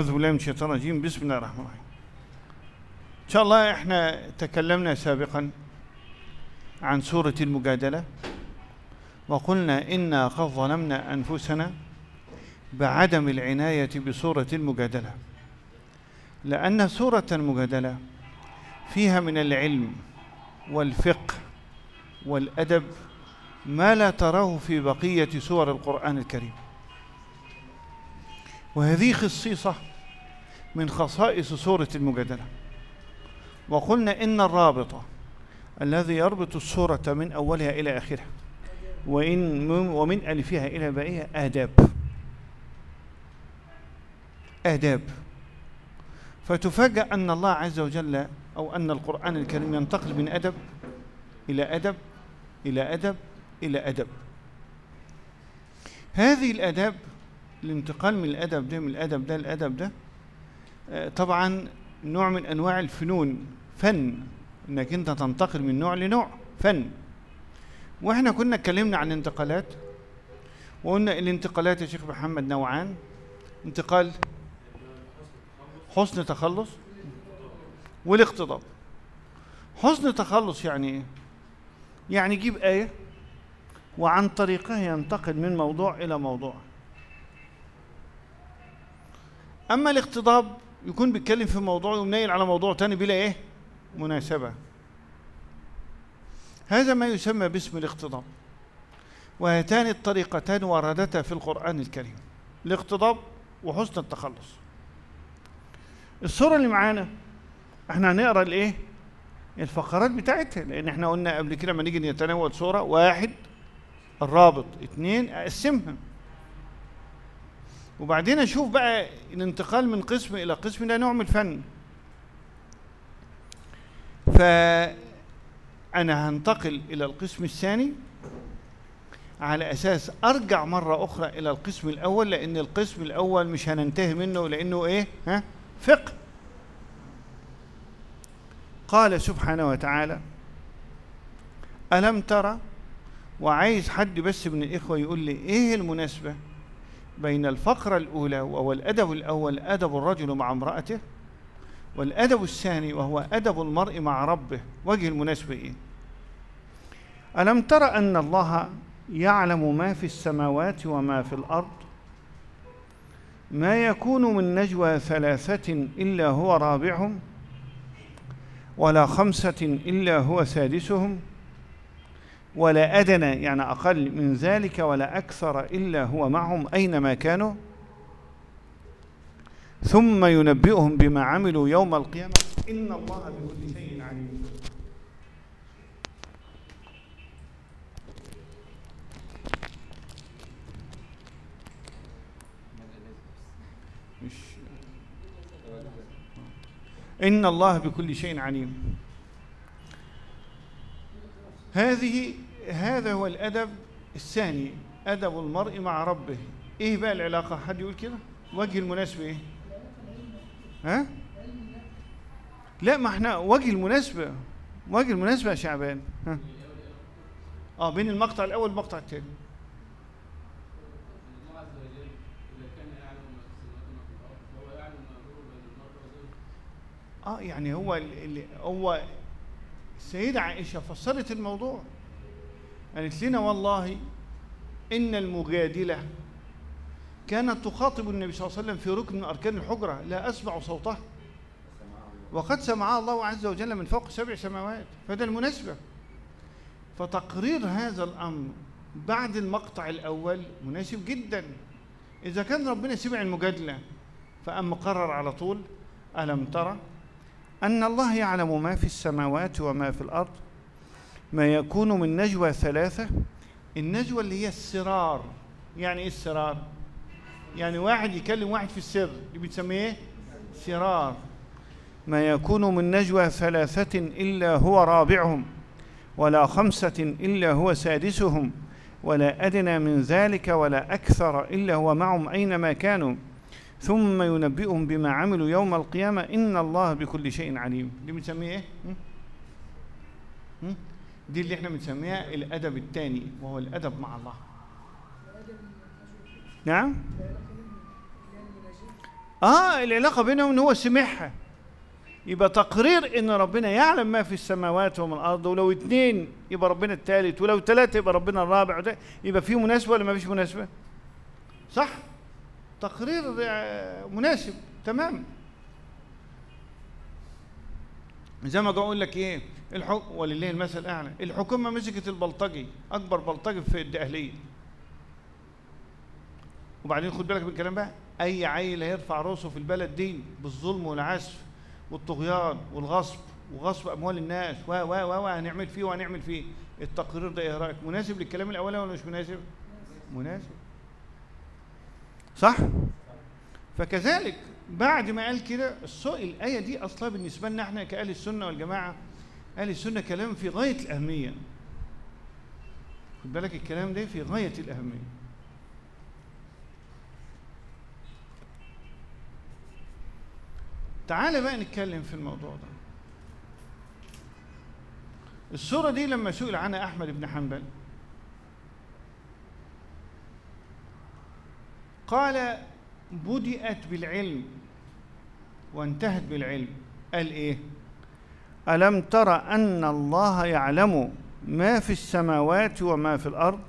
أعوذ بالله من الشيطان الرجيم. بسم الله الرحمن الرحيم. إن شاء الله إحنا تكلمنا سابقا عن سورة المجادلة وقلنا إنا قد ظلمنا أنفسنا بعدم العناية بسورة المجادلة لأن سورة المجادلة فيها من العلم والفقه والأدب ما لا تراه في بقية سور القرآن الكريم. وهذه خصيصة من خصائص سورة المجادلة. وقلنا إن الرابط الذي يربط السورة من أولها إلى آخرها وإن ومن ألفها إلى باقيها آداب. آداب. فتفاجأ أن الله عز وجل أو أن القرآن الكريم ينتقل من أدب إلى أدب إلى أدب إلى أدب. هذه الآداب الانتقال من الأدب ده من الأدب ده للأدب ده طبعا نوع من أنواع الفنون فن إنك أنت تنتقل من نوع لنوع فن. وإحنا كنا اتكلمنا عن انتقالات وقلنا الانتقالات يا شيخ محمد نوعان. انتقال حسن تخلص والاقتضاب حسن تخلص يعني إيه؟ يعني يجيب آية وعن طريقها ينتقل من موضوع إلى موضوع. أما الاقتضاب يكون بيتكلم في موضوع ومنيل على موضوع تاني بلا إيه؟ مناسبة. هذا ما يسمى باسم الاقتضاب. وهاتان الطريقتان وردتا في القرآن الكريم. الاقتضاب وحسن التخلص. الصورة اللي معانا إحنا هنقرأ الإيه؟ الفقرات بتاعتها لأن إحنا قلنا قبل كده لما نيجي نتناول صورة واحد الرابط اتنين اقسمها وبعدين أشوف بقى الانتقال من قسم إلى قسم ده نوع من الفن. فأنا هنتقل إلى القسم الثاني على أساس أرجع مرة أخرى إلى القسم الأول لأن القسم الأول مش هننتهي منه لأنه إيه؟ ها؟ فقه. قال سبحانه وتعالى ألم ترى وعايز حد بس من الإخوة يقول لي إيه المناسبة؟ بين الفقرة الأولى وهو الأدب الأول أدب الرجل مع امرأته والأدب الثاني وهو أدب المرء مع ربه. وجه المناسبة إيه ألم ترى أن الله يعلم ما في السماوات وما في الأرض؟ ما يكون من نجوى ثلاثة إلا هو رابعهم ولا خمسة إلا هو سادسهم ولا أدنى يعني أقل من ذلك ولا أكثر إلا هو معهم أينما كانوا. ثم ينبئهم بما عملوا يوم القيامة. إن الله بكل شيء عليم. إن الله بكل شيء عليم. هذه هذا هو الأدب الثاني أدب المرء مع ربه. إيه بقى العلاقة؟ حد يقول كده؟ وجه المناسبة إيه؟ ها؟ لا ما إحنا وجه المناسبة. وجه المناسبة يا شعبان. ها؟ آه بين المقطع الأول والمقطع الثاني. آه يعني هو اللي هو السيدة عائشة فسرت الموضوع. قالت لنا والله إن المجادلة كانت تخاطب النبي صلى الله عليه وسلم في ركن من أركان الحجرة لا أسمع صوتها وقد سمعها الله عز وجل من فوق سبع سماوات فده المناسبة. فتقرير هذا الأمر بعد المقطع الأول مناسب جدا. إذا كان ربنا سمع المجادلة فأم قرر على طول ألم ترى؟ أن الله يعلم ما في السماوات وما في الأرض ما يكون من نجوى ثلاثة النجوى اللي هي السرار يعني إيه السرار؟ يعني واحد يكلم واحد في السر دي بتسميه إيه؟ سرار ما يكون من نجوى ثلاثة إلا هو رابعهم ولا خمسة إلا هو سادسهم ولا أدنى من ذلك ولا أكثر إلا هو معهم أينما كانوا ثم ينبئهم بما عملوا يوم القيامة. إن الله بكل شيء عليم. دي بنسميها إيه؟ دي اللي إحنا بنسميها الأدب الثاني وهو الأدب مع الله. نعم؟ آه العلاقة بينهم هو سمعها يبقى تقرير إن ربنا يعلم ما في السماوات وما الأرض ولو اثنين يبقى ربنا الثالث ولو ثلاثة يبقى ربنا الرابع يبقى في مناسبة ولا ما فيش مناسبة؟ صح؟ تقرير مناسب تمام. زي ما أقول لك إيه الحكم ولله المثل الأعلى. الحكومة مسكت البلطجي أكبر بلطجي في الدقهلية. وبعدين خد بالك من الكلام بقى أي عيل هيرفع راسه في البلد دي بالظلم والعسف والطغيان والغصب وغصب أموال الناس و و و هنعمل فيه وهنعمل فيه. التقرير ده إيه رأيك؟ مناسب للكلام الأولاني ولا مش مناسب. مناسب. صح؟ فكذلك بعد ما قال كده السؤال الآية دي أصلا بالنسبة لنا إحنا كأهل السنة والجماعة أهل السنة كلام في غاية الأهمية. خد بالك الكلام ده في غاية الأهمية. تعال بقى نتكلم في الموضوع ده. السورة دي لما سئل عنها أحمد بن حنبل قال بدأت بالعلم وانتهت بالعلم. قال إيه؟ ألم تر أن الله يعلم ما في السماوات وما في الأرض؟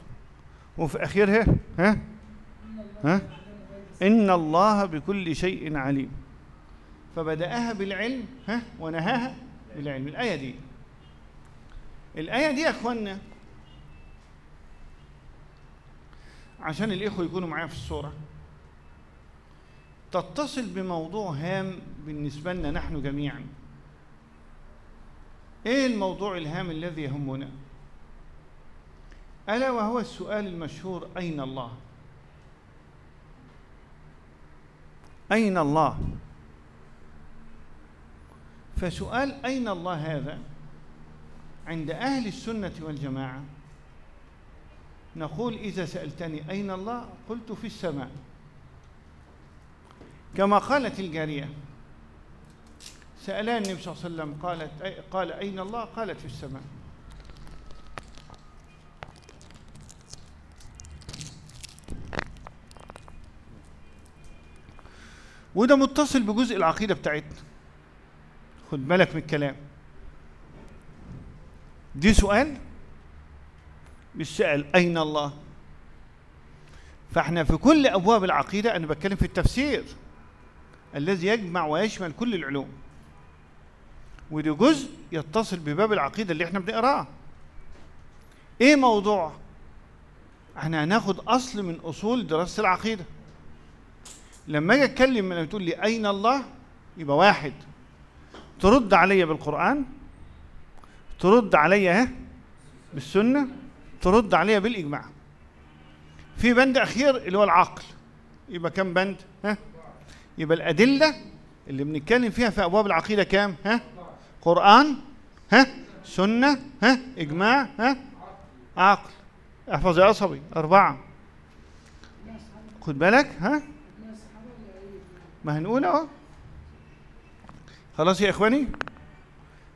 وفي آخرها ها؟ ها؟ إن الله بكل شيء عليم. فبدأها بالعلم ها؟ ونهاها بالعلم. الآية دي. الآية دي يا أخوانا عشان الإخوة يكونوا معايا في الصورة. تتصل بموضوع هام بالنسبة لنا نحن جميعا. إيه الموضوع الهام الذي يهمنا؟ ألا وهو السؤال المشهور أين الله؟ أين الله؟ فسؤال أين الله هذا؟ عند أهل السنة والجماعة نقول إذا سألتني أين الله قلت في السماء. كما قالت الجارية. سألها النبي صلى الله عليه وسلم قالت قال أين الله؟ قالت في السماء. وده متصل بجزء العقيدة بتاعتنا. خد بالك من الكلام. دي سؤال بالسؤال أين الله؟ فإحنا في كل أبواب العقيدة أنا بتكلم في التفسير. الذي يجمع ويشمل كل العلوم. ودي جزء يتصل بباب العقيدة اللي إحنا بنقراه إيه موضوع؟ إحنا هناخد أصل من أصول دراسة العقيدة. لما أجي أتكلم لما تقول لي أين الله؟ يبقى واحد. ترد عليا بالقرآن؟ ترد عليا ها بالسنة؟ ترد عليا بالإجماع. في بند أخير اللي هو العقل. يبقى كم بند؟ ها؟ يبقى الأدلة اللي بنتكلم فيها في أبواب العقيدة كام؟ ها؟ قرآن ها؟ سنة ها؟ إجماع ها؟ عقل. احفظ يا عصبي. أربعة. خد بالك ها؟ ما هنقول أهو. خلاص يا إخواني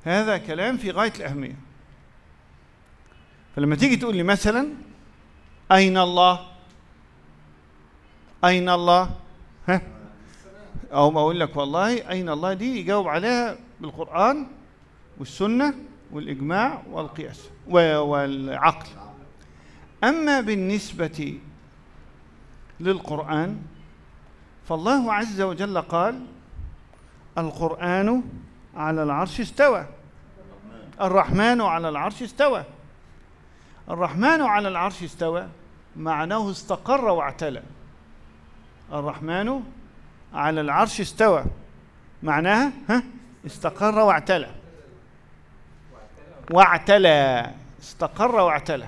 هذا كلام في غاية الأهمية. فلما تيجي تقول لي مثلا أين الله؟ أين الله؟ ها؟ أو ما أقول لك والله أين الله دي؟ يجاوب عليها بالقرآن والسنة والإجماع والقياس والعقل. أما بالنسبة للقرآن فالله عز وجل قال القرآن على العرش استوى. الرحمن على العرش استوى. الرحمن على العرش استوى معناه استقر واعتلى. الرحمن على العرش استوى. معناها ها؟ استقر واعتلى. واعتلى. استقر واعتلى.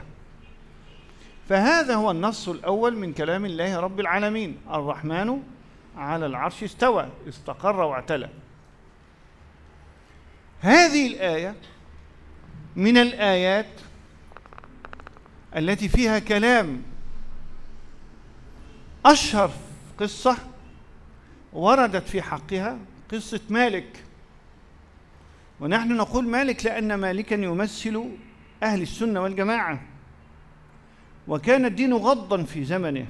فهذا هو النص الأول من كلام الله رب العالمين. الرحمن على العرش استوى استقر واعتلى. هذه الآية من الآيات التي فيها كلام أشهر قصة وردت في حقها قصة مالك. ونحن نقول مالك لأن مالكا يمثل أهل السنة والجماعة. وكان الدين غضا في زمنه.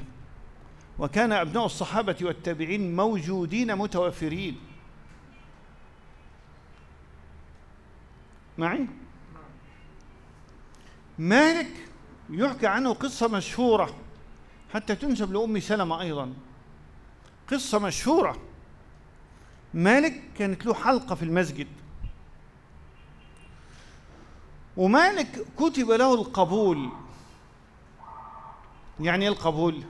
وكان أبناء الصحابة والتابعين موجودين متوفرين معي؟ مالك يحكى عنه قصة مشهورة. حتى تنسب لأم سلمة أيضا. قصة مشهورة. مالك كانت له حلقة في المسجد. ومالك كتب له القبول. يعني إيه القبول؟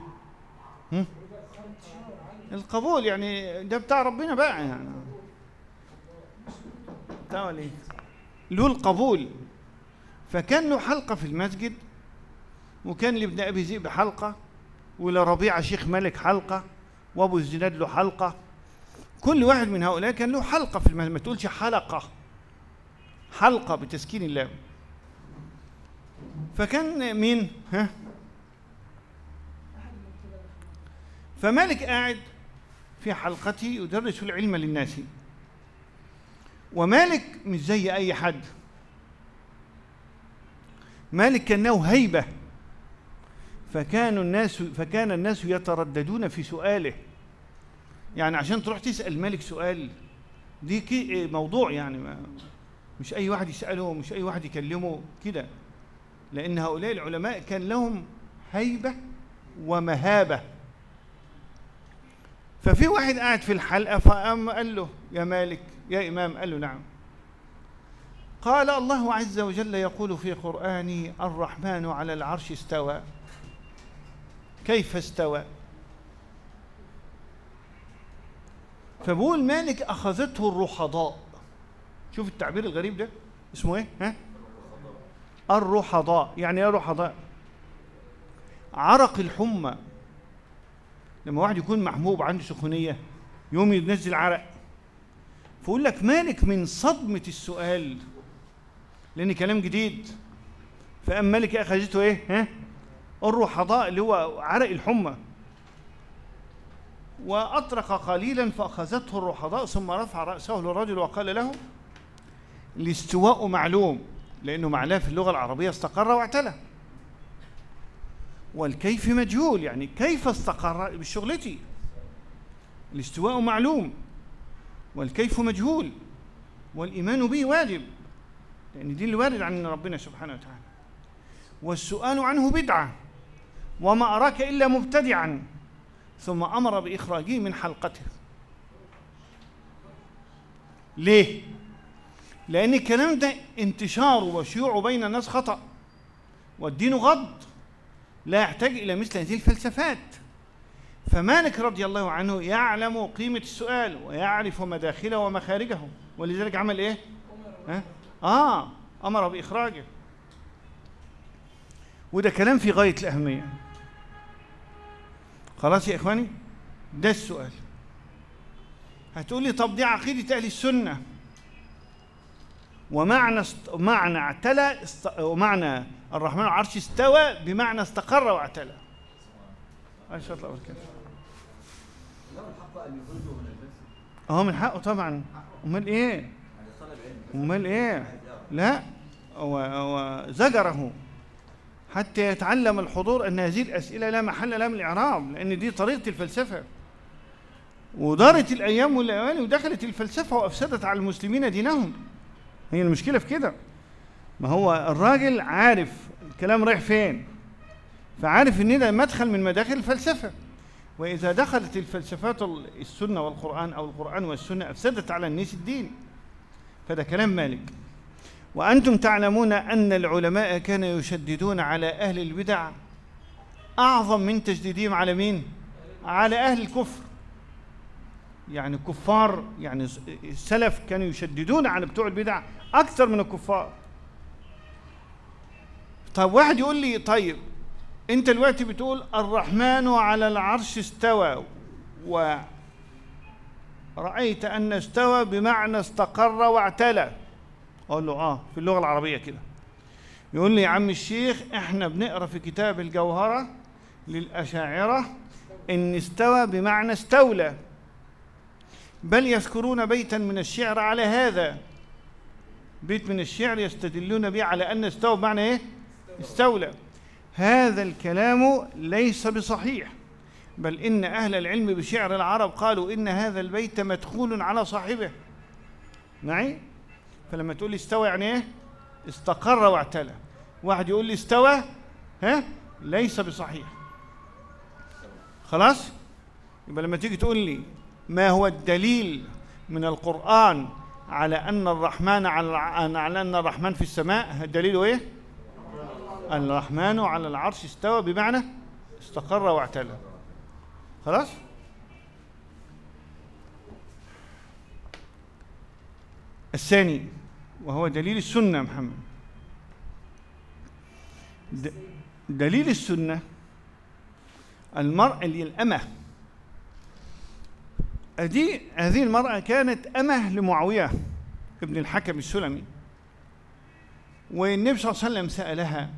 القبول يعني ده بتاع ربنا بقى يعني. بتاع إيه له القبول. فكان له حلقة في المسجد وكان لابن أبي ذئب حلقة ولربيعة شيخ ملك حلقة. وأبو الزناد له حلقة. كل واحد من هؤلاء كان له حلقة في المسجد ما تقولش حلقة. حلقة بتسكين الله. فكان مين؟ ها؟ فمالك قاعد في حلقته يدرس العلم للناس. ومالك مش زي أي حد. مالك كان له هيبة. فكان الناس فكان الناس يترددون في سؤاله. يعني عشان تروح تسأل مالك سؤال دي كي موضوع يعني ما مش أي واحد يسأله مش أي واحد يكلمه كده. لأن هؤلاء العلماء كان لهم هيبة ومهابة. ففي واحد قاعد في الحلقة فقام قال له يا مالك يا إمام قال له نعم. قال الله عز وجل يقول في قرآنه الرحمن على العرش استوى. كيف استوى؟ فبقول مالك أخذته الرحضاء. شوف التعبير الغريب ده. اسمه إيه؟ ها؟ الرحضاء. يعني إيه رحضاء عرق الحمى. لما واحد يكون محبوب عنده سخونية يوم ينزل عرق. فيقول لك مالك من صدمة السؤال لأن كلام جديد. فقام مالك أخذته إيه؟ ها؟ الرحضاء اللي هو عرق الحمى. وأطرق قليلا فأخذته الرحضاء ثم رفع رأسه للرجل وقال له الاستواء معلوم لأنه معناه في اللغة العربية استقر واعتلى. والكيف مجهول يعني كيف استقر بشغلتي؟ الاستواء معلوم والكيف مجهول والإيمان به واجب. لأن دي اللي وارد عن ربنا سبحانه وتعالى. والسؤال عنه بدعة وما أراك إلا مبتدعا. ثم أمر بإخراجه من حلقته ليه؟ لأن الكلام ده انتشاره وشيوعه بين الناس خطأ والدين غض لا يحتاج إلى مثل هذه الفلسفات فمالك رضي الله عنه يعلم قيمة السؤال ويعرف مداخله ومخارجه ولذلك عمل إيه؟ ها؟ آه أمر بإخراجه وده كلام في غاية الأهمية خلاص يا إخواني؟ ده السؤال. هتقول لي طب دي عقيدة أهل السنة. ومعنى است... معنى اعتلى است... ومعنى الرحمن العرش استوى بمعنى استقر واعتلى. عليه الصلاة والسلام آه من حقه طبعا. أمال إيه؟ أمال إيه؟ لا هو هو زجره. حتى يتعلم الحضور أن هذه الأسئلة لا محل لها من الإعراب لأن دي طريقة الفلسفة. ودارت الأيام والأوان ودخلت الفلسفة وأفسدت على المسلمين دينهم. هي المشكلة في كده. ما هو الراجل عارف الكلام رايح فين. فعارف إن ده مدخل من مداخل الفلسفة. وإذا دخلت الفلسفات السنة والقرآن أو القرآن والسنة أفسدت على الناس الدين. فده كلام مالك. وأنتم تعلمون أن العلماء كانوا يشددون على أهل البدع. أعظم من تشديدهم على مين؟ على أهل الكفر. يعني الكفار يعني السلف كانوا يشددون على بتوع البدع أكثر من الكفار. طيب واحد يقول لي طيب أنت دلوقتي بتقول الرحمن على العرش استوى ورأيت أن استوى بمعنى استقر واعتلى. أقول له آه في اللغة العربية كده. يقول لي يا عم الشيخ إحنا بنقرأ في كتاب الجوهرة للأشاعرة إن استوى بمعنى استولى. بل يذكرون بيتا من الشعر على هذا. بيت من الشعر يستدلون به على أن استوى بمعنى إيه؟ استولى. هذا الكلام ليس بصحيح. بل إن أهل العلم بشعر العرب قالوا إن هذا البيت مدخول على صاحبه. معي؟ فلما تقول لي استوى يعني إيه؟ استقر واعتلى. واحد يقول لي استوى ها؟ ليس بصحيح. خلاص؟ يبقى لما تيجي تقول لي ما هو الدليل من القرآن على أن الرحمن على على أن الرحمن في السماء دليله إيه؟ الرحمن على العرش استوى بمعنى استقر واعتلى. خلاص؟ الثاني وهو دليل السنة محمد. دليل السنة المرأة اللي الأمة. هذه المرأة كانت أمة لمعاوية ابن الحكم السلمي. والنبي صلى الله عليه وسلم سألها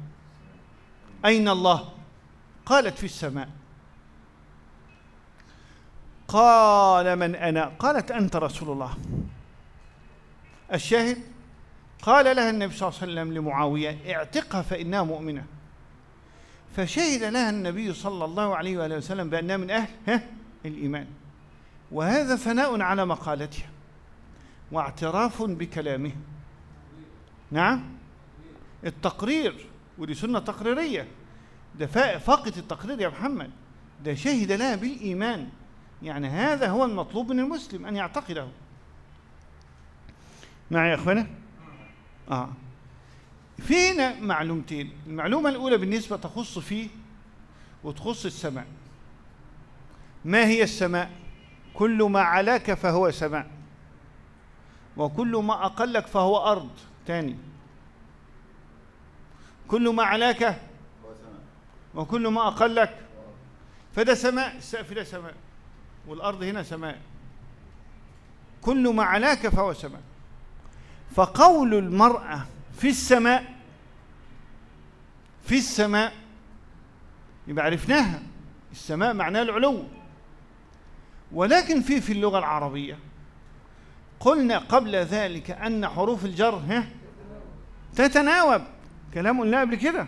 أين الله؟ قالت في السماء. قال من أنا؟ قالت أنت رسول الله. الشاهد؟ قال لها النبي صلى الله عليه وسلم لمعاوية اعتقها فإنها مؤمنة. فشهد لها النبي صلى الله عليه وآله وسلم بأنها من أهل الإيمان. وهذا ثناء على مقالتها. واعتراف بكلامه. نعم؟ التقرير ودي سنة تقريرية. ده فاقة التقرير يا محمد. ده شهد لها بالإيمان. يعني هذا هو المطلوب من المسلم أن يعتقده. معي يا أخوانا؟ آه. فينا معلومتين. المعلومة الأولى بالنسبة تخص فيه وتخص السماء. ما هي السماء؟ كل ما علاك فهو سماء. وكل ما أقلك فهو أرض. تاني. كل ما علاك وكل ما أقلك. فده سماء. السقف ده سماء. والأرض هنا سماء. كل ما علاك فهو سماء. فقول المرأة في السماء في السماء يبقى عرفناها السماء معناها العلو. ولكن في في اللغة العربية قلنا قبل ذلك أن حروف الجر ها تتناوب. كلام قلنا قبل كده.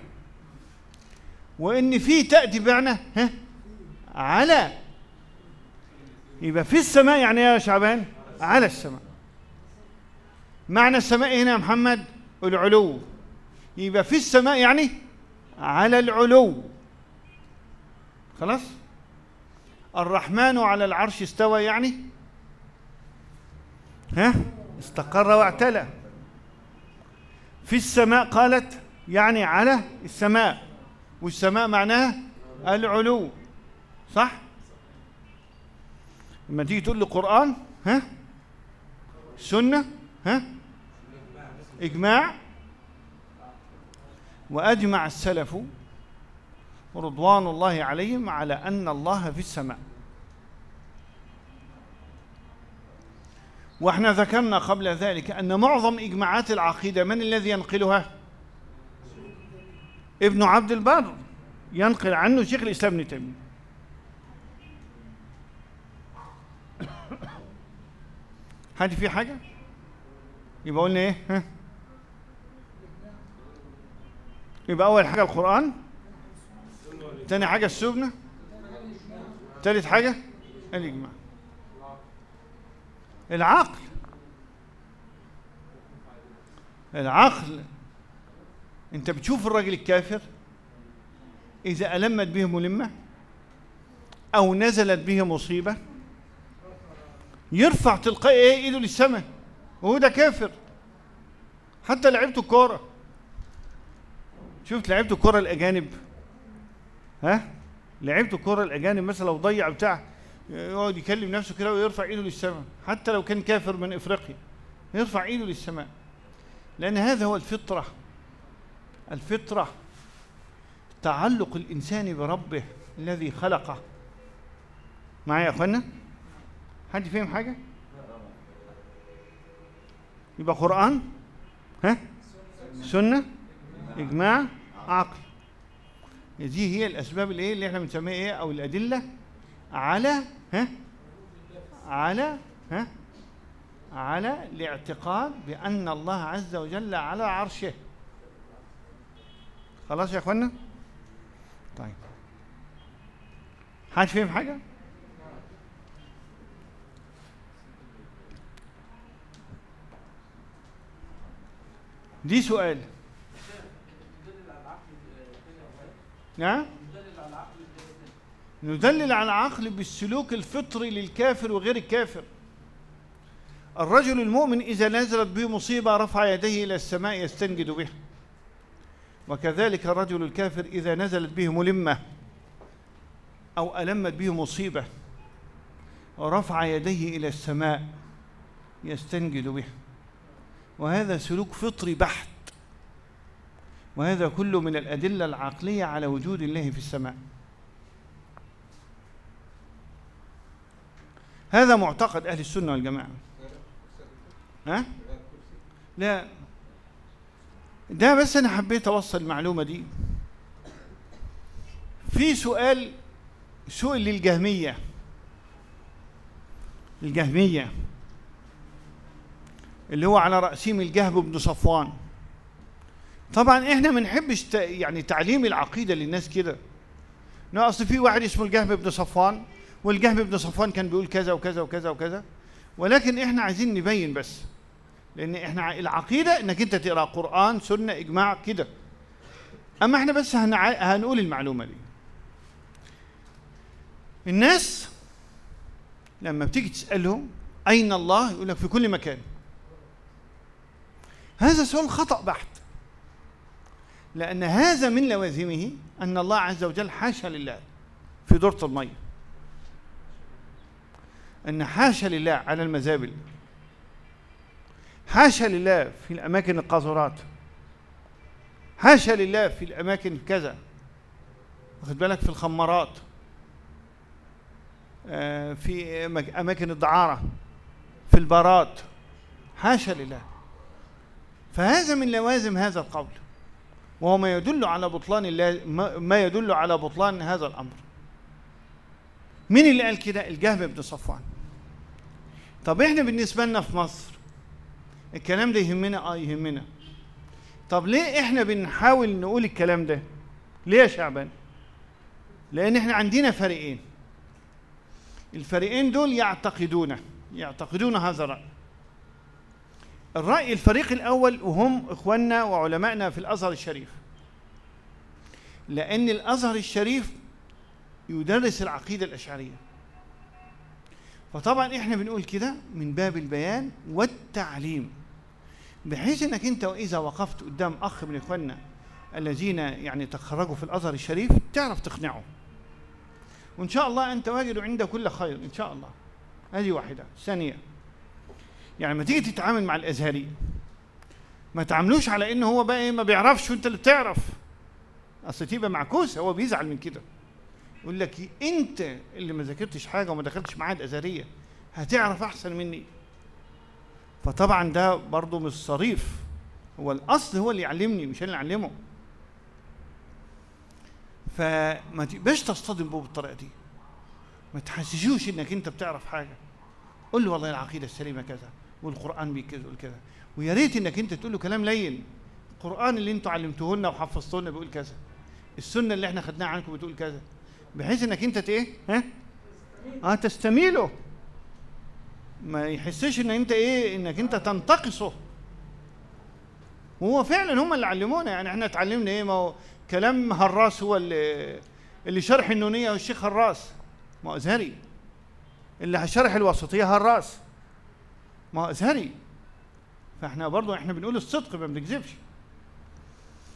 وإن في تأتي بمعنى ها على يبقى في السماء يعني يا شعبان؟ على السماء. معنى السماء هنا يا محمد؟ العلو. يبقى في السماء يعني على العلو. خلاص؟ الرحمن على العرش استوى يعني؟ ها؟ استقر واعتلى. في السماء قالت يعني على السماء. والسماء معناها العلو. صح؟ لما تيجي تقول لي قرآن ها؟ سنة ها؟ إجماع وأجمع السلف رضوان الله عليهم على أن الله في السماء. وإحنا ذكرنا قبل ذلك أن معظم إجماعات العقيدة من الذي ينقلها؟ ابن عبد البر ينقل عنه شيخ الإسلام ابن تيمية. هذه في حاجة؟ يبقى قلنا إيه؟ ها؟ يبقى أول حاجة القرآن تاني حاجة السجنة تالت حاجة الإجماع. العقل. العقل. أنت بتشوف الراجل الكافر إذا ألمت به ملمة أو نزلت به مصيبة يرفع تلقائي إيه؟ إيده للسماء. وهو ده كافر. حتى لعيبة الكورة. شفت لعيبة الكوره الأجانب؟ ها؟ لعيبة الكوره الأجانب مثلا لو ضيع بتاع يقعد يكلم نفسه كده ويرفع إيده للسماء. حتى لو كان كافر من إفريقيا يرفع إيده للسماء. لأن هذا هو الفطرة. الفطرة تعلق الإنسان بربه الذي خلقه. معايا يا أخوانا؟ حد فهم حاجة؟ يبقى قرآن؟ ها؟ سنة. إجماع عقل. دي هي الأسباب اللي إيه اللي إحنا بنسميها إيه أو الأدلة على ها؟ على ها؟ على الاعتقاد بأن الله عز وجل على عرشه. خلاص يا إخوانا؟ طيب. حد فاهم حاجة؟ دي سؤال. نعم؟ ندلل على العقل بالسلوك الفطري للكافر وغير الكافر. الرجل المؤمن إذا نزلت به مصيبة رفع يديه إلى السماء يستنجد بها. وكذلك الرجل الكافر إذا نزلت به ملمة أو ألمت به مصيبة رفع يديه إلى السماء يستنجد بها. وهذا سلوك فطري بحت. وهذا كله من الأدلة العقلية على وجود الله في السماء. هذا معتقد أهل السنة والجماعة. ها؟ لا. ده بس أنا حبيت أوصل المعلومة دي. في سؤال سئل للجهمية. الجهمية. اللي هو على رأسهم الجهب بن صفوان. طبعا إحنا ما نحبش يعني تعليم العقيدة للناس كده. لا أصل في واحد اسمه الجهم بن صفوان والجهم بن صفوان كان بيقول كذا وكذا وكذا وكذا ولكن إحنا عايزين نبين بس لأن إحنا العقيدة إنك أنت تقرأ قرآن سنة إجماع كده. أما إحنا بس هنع... هنقول المعلومة دي. الناس لما بتيجي تسألهم أين الله؟ يقول لك في كل مكان. هذا سؤال خطأ بحت. لأن هذا من لوازمه أن الله عز وجل حاشا لله في دورة المية. أن حاشا لله على المزابل. حاشا لله في الأماكن القاذورات. حاشا لله في الأماكن كذا. واخد بالك؟ في الخمارات. آه، في أماكن الدعارة. في البارات. حاشا لله. فهذا من لوازم هذا القول. وهو ما يدل على بطلان الله ما يدل على بطلان هذا الأمر. مين اللي قال كده؟ الجهم بن صفوان. طب إحنا بالنسبة لنا في مصر الكلام ده يهمنا؟ آه يهمنا. طب ليه إحنا بنحاول نقول الكلام ده؟ ليه يا شعبان؟ لأن إحنا عندنا فريقين. الفريقين دول يعتقدون يعتقدون هذا الرأي الرأي الفريق الأول وهم إخواننا وعلمائنا في الأزهر الشريف. لأن الأزهر الشريف يدرس العقيدة الأشعرية. فطبعا إحنا بنقول كده من باب البيان والتعليم. بحيث إنك أنت وإذا وقفت قدام أخ من إخواننا الذين يعني تخرجوا في الأزهر الشريف تعرف تقنعه. وإن شاء الله انت واجد عند كل خير إن شاء الله. هذه واحدة. ثانية يعني لما تيجي تتعامل مع الأزهري. ما تعاملوش على إنه هو بقى إيه ما بيعرفش وأنت اللي بتعرف. أصل تبقى معكوس هو بيزعل من كده. يقول لك أنت اللي ما ذاكرتش حاجة وما دخلتش معاهد ازهريه هتعرف أحسن مني. فطبعا ده برضه مش صريف. هو الأصل هو اللي يعلمني مش أنا اللي أعلمه. فما تبقاش تصطدم به بالطريقة دي. ما تحسسوش إنك أنت بتعرف حاجة. قول له والله العقيدة السليمة كذا. والقرآن بيقول كذا ويا ريت إنك أنت تقول له كلام لين. القرآن اللي أنتوا علمتوه لنا وحفظتوه لنا بيقول كذا. السنة اللي إحنا خدناها عنكم بتقول كذا. بحيث إنك أنت إيه؟ ها؟ آه تستميله. ما يحسش إن أنت إيه؟ إنك أنت تنتقصه. وهو فعلا هم اللي علمونا. يعني إحنا اتعلمنا إيه؟ ما هو كلام هراس هو اللي اللي شرح النونية والشيخ هراس. ما ازهري اللي شرح الوسطيه هراس. ما أزهري. فإحنا برضه إحنا بنقول الصدق ما بنكذبش.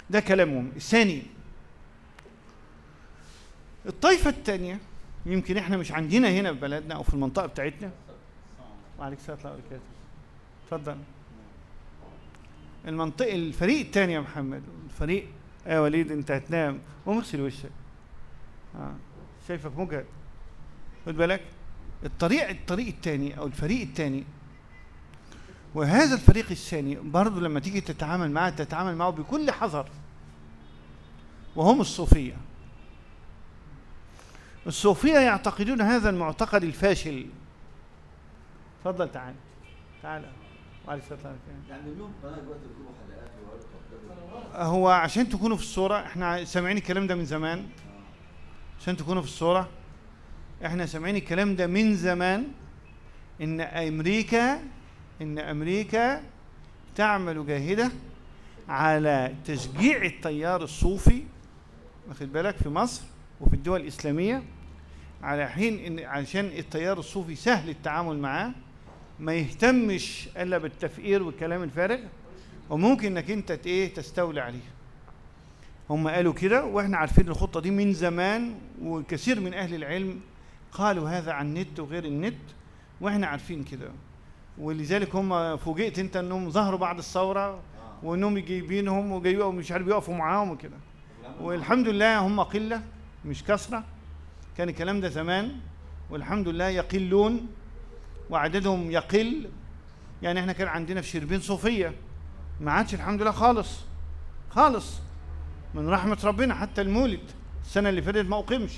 ده كلامهم الثاني الطائفة الثانية يمكن إحنا مش عندنا هنا في بلدنا أو في المنطقة بتاعتنا. وعليك السلام ورحمه الله اتفضل. المنطقة الفريق الثاني يا محمد. الفريق يا وليد أنت هتنام. قوم اغسل وشك. آه. شايفك مجهد. خد بالك؟ الطريق الطريق الثاني أو الفريق الثاني وهذا الفريق الثاني برضه لما تيجي تتعامل معه تتعامل معه بكل حذر. وهم الصوفية. الصوفية يعتقدون هذا المعتقد الفاشل. اتفضل تعال. تعال. وعلي يعني اليوم قناه دلوقتي بتجيبوا حلقات هو عشان تكونوا في الصورة إحنا سامعين الكلام ده من زمان. عشان تكونوا في الصورة إحنا سامعين الكلام ده من زمان إن أمريكا إن أمريكا تعمل جاهدة على تشجيع التيار الصوفي واخد بالك في مصر وفي الدول الإسلامية على حين إن عشان التيار الصوفي سهل التعامل معاه ما يهتمش إلا بالتفقير والكلام الفارغ وممكن إنك أنت إيه تستولي عليه. هم قالوا كده وإحنا عارفين الخطة دي من زمان وكثير من أهل العلم قالوا هذا عن النت وغير النت وإحنا عارفين كده. ولذلك هم فوجئت انت انهم ظهروا بعد الثورة وانهم جايبينهم وجايبوا مش عارف يقفوا معاهم وكده. والحمد لله هم قلة مش كثره كان الكلام ده زمان والحمد لله يقلون وعددهم يقل. يعني إحنا كان عندنا في شربين صوفية ما عادش الحمد لله خالص خالص. من رحمة ربنا حتى المولد السنة اللي فاتت ما أقيمش.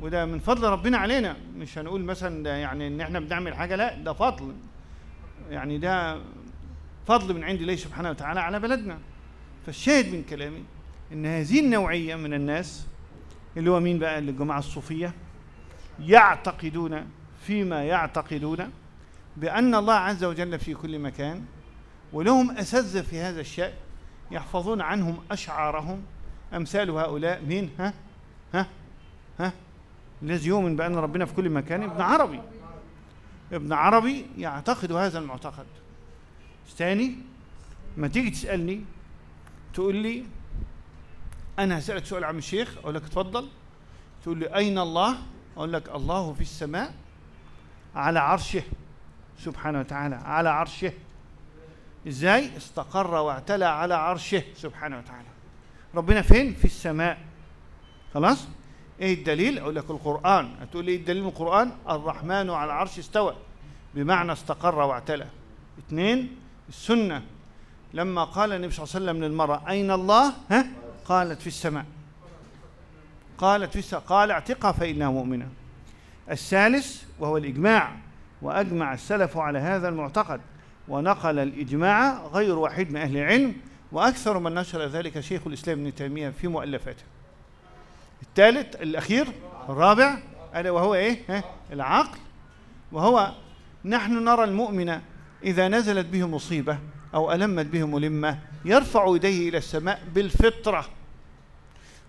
وده من فضل ربنا علينا. مش هنقول مثلا ده يعني إن إحنا بنعمل حاجة لا ده فضل. يعني ده فضل من عند الله سبحانه وتعالى على بلدنا. فالشاهد من كلامي إن هذه النوعية من الناس اللي هو مين بقى؟ الجماعة الصوفية يعتقدون فيما يعتقدون بأن الله عز وجل في كل مكان ولهم اساتذه في هذا الشأن يحفظون عنهم أشعارهم. أمثال هؤلاء مين؟ ها؟ ها؟ ها؟ الذي يؤمن بأن ربنا في كل مكان؟ ابن عربي. ابن عربي يعتقد هذا المعتقد. ثاني ما تيجي تسألني تقول لي أنا هسالك سؤال عم الشيخ أقول لك اتفضل تقول لي أين الله؟ أقول لك الله في السماء على عرشه. سبحانه وتعالى على عرشه. إزاي؟ استقر واعتلى على عرشه. سبحانه وتعالى. ربنا فين؟ في السماء. خلاص؟ إيه الدليل؟ أقول لك القرآن. هتقول لي إيه الدليل من القرآن؟ الرحمن على العرش استوى. بمعنى استقر واعتلى. اثنين السنة. لما قال النبي صلى الله عليه وسلم للمرأة أين الله؟ ها؟ قالت في السماء. قالت في السماء. قال اعتقها فإنها مؤمنة. الثالث وهو الإجماع. وأجمع السلف على هذا المعتقد. ونقل الإجماع غير واحد من أهل العلم. وأكثر من نشر ذلك شيخ الإسلام ابن تيمية في مؤلفاته. الثالث الأخير الرابع ألا وهو ها؟ العقل. وهو نحن نرى المؤمن إذا نزلت به مصيبة أو ألمت به ملمة يرفع يديه إلى السماء بالفطرة.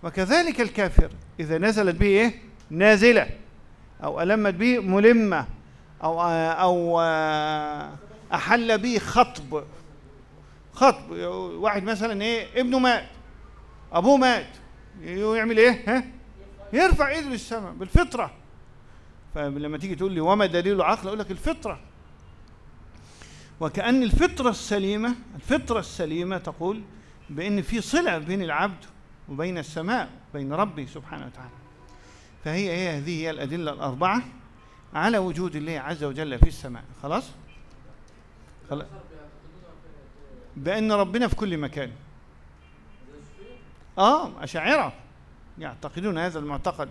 وكذلك الكافر إذا نزلت به إيه؟ نازلة. أو ألمت به ملمة. أو أو أحل به خطب. خطب واحد مثلا إيه؟ ابنه مات. أبوه مات. يعمل إيه؟ ها؟ يرفع إيده للسماء بالفطرة. فلما تيجي تقول لي وما دليل العقل أقول لك الفطرة. وكأن الفطرة السليمة الفطرة السليمة تقول بأن في صلة بين العبد وبين السماء بين ربه سبحانه وتعالى. فهي هي هذه هي الأدلة الأربعة على وجود الله عز وجل في السماء. خلاص؟ خلاص. بأن ربنا في كل مكان. آه أشاعرة. يعتقدون هذا المعتقد.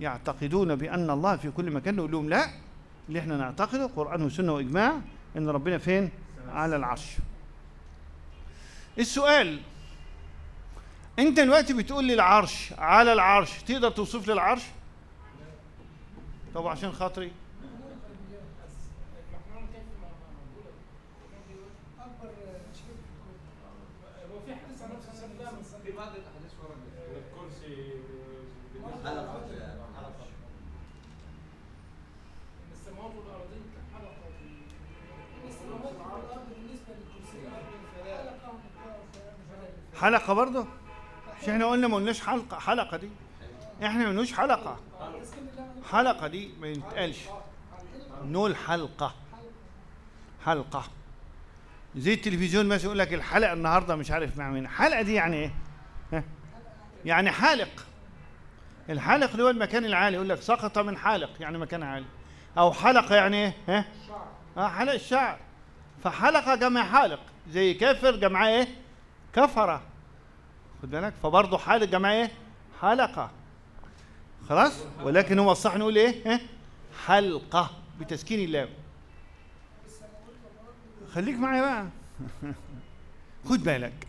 يعتقدون بأن الله في كل مكان نقول لهم لا اللي إحنا نعتقده قرآن وسنة وإجماع إن ربنا فين؟ على العرش السؤال أنت دلوقتي بتقول لي العرش على العرش تقدر توصف لي العرش؟ طب عشان خاطري حلقة برضه؟ مش إحنا قلنا ما قلناش حلقة حلقة دي. إحنا ما قلناش حلقة. حلقة دي ما يتقالش. نقول حلقة. حلقة. زي التلفزيون مثلا يقول لك الحلقة النهاردة مش عارف مع مين. حلقة دي يعني إيه؟ يعني حالق. الحالق اللي هو المكان العالي يقول لك سقط من حالق يعني مكان عالي. أو حلقة يعني إيه؟ ها؟ آه حلق الشعر. فحلقة جمع حالق. زي كافر جمع إيه؟ كفرة. خد بالك؟ فبرضه حالق جمع إيه؟ حلقة. خلاص؟ ولكن هو الصح نقول إيه؟ ها؟ حلقة بتسكين اللام خليك معايا بقى. خد بالك.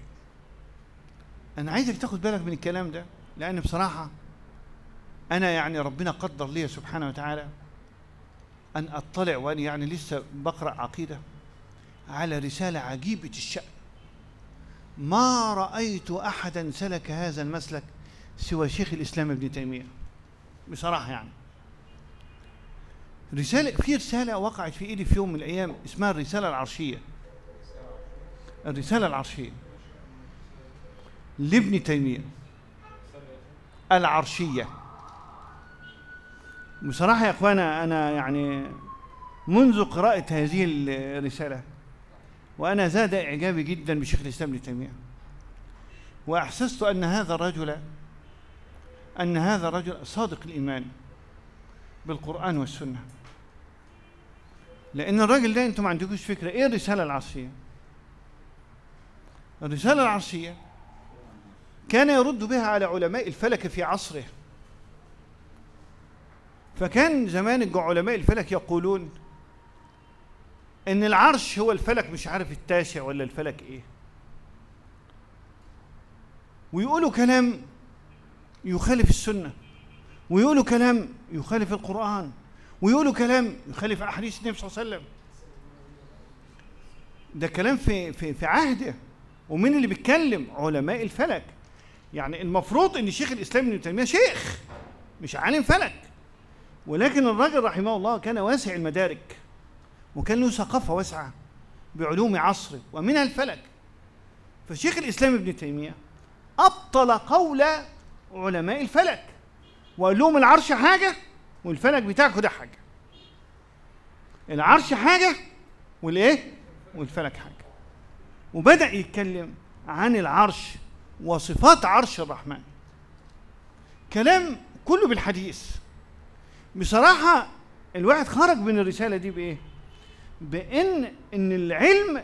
أنا عايزك تاخد بالك من الكلام ده لأن بصراحة أنا يعني ربنا قدر لي سبحانه وتعالى أن أطلع وأنا يعني لسه بقرأ عقيدة على رسالة عجيبة الشأن. ما رأيت أحدا سلك هذا المسلك سوى شيخ الإسلام ابن تيمية. بصراحة يعني. رسالة في رسالة وقعت في إيدي في يوم من الأيام اسمها الرسالة العرشية. الرسالة العرشية. لابن تيمية. العرشية. بصراحة يا أخوانا أنا يعني منذ قراءة هذه الرسالة وأنا زاد إعجابي جدا بشيخ الإسلام ابن تيمية. وأحسست أن هذا الرجل أن هذا الرجل صادق الإيمان بالقرآن والسنة. لأن الراجل ده أنتم ما عندكوش فكرة. إيه الرسالة العرشية الرسالة العرشية كان يرد بها على علماء الفلك في عصره. فكان زمان علماء الفلك يقولون إن العرش هو الفلك مش عارف التاسع ولا الفلك إيه. ويقولوا كلام يخالف السنة ويقولوا كلام يخالف القرآن ويقولوا كلام يخالف أحاديث النبي صلى الله عليه وسلم. ده كلام في في في عهده. ومين اللي بيتكلم؟ علماء الفلك. يعني المفروض إن شيخ الإسلام ابن تيمية شيخ مش عالم فلك. ولكن الرجل رحمه الله كان واسع المدارك. وكان له ثقافة واسعة بعلوم عصره ومنها الفلك. فشيخ الإسلام ابن تيمية أبطل قول علماء الفلك وقال لهم العرش حاجة والفلك بتاعكم ده حاجة. العرش حاجة والإيه؟ والفلك حاجة. وبدأ يتكلم عن العرش وصفات عرش الرحمن. كلام كله بالحديث. بصراحة الواحد خرج من الرسالة دي بإيه؟ بإن إن العلم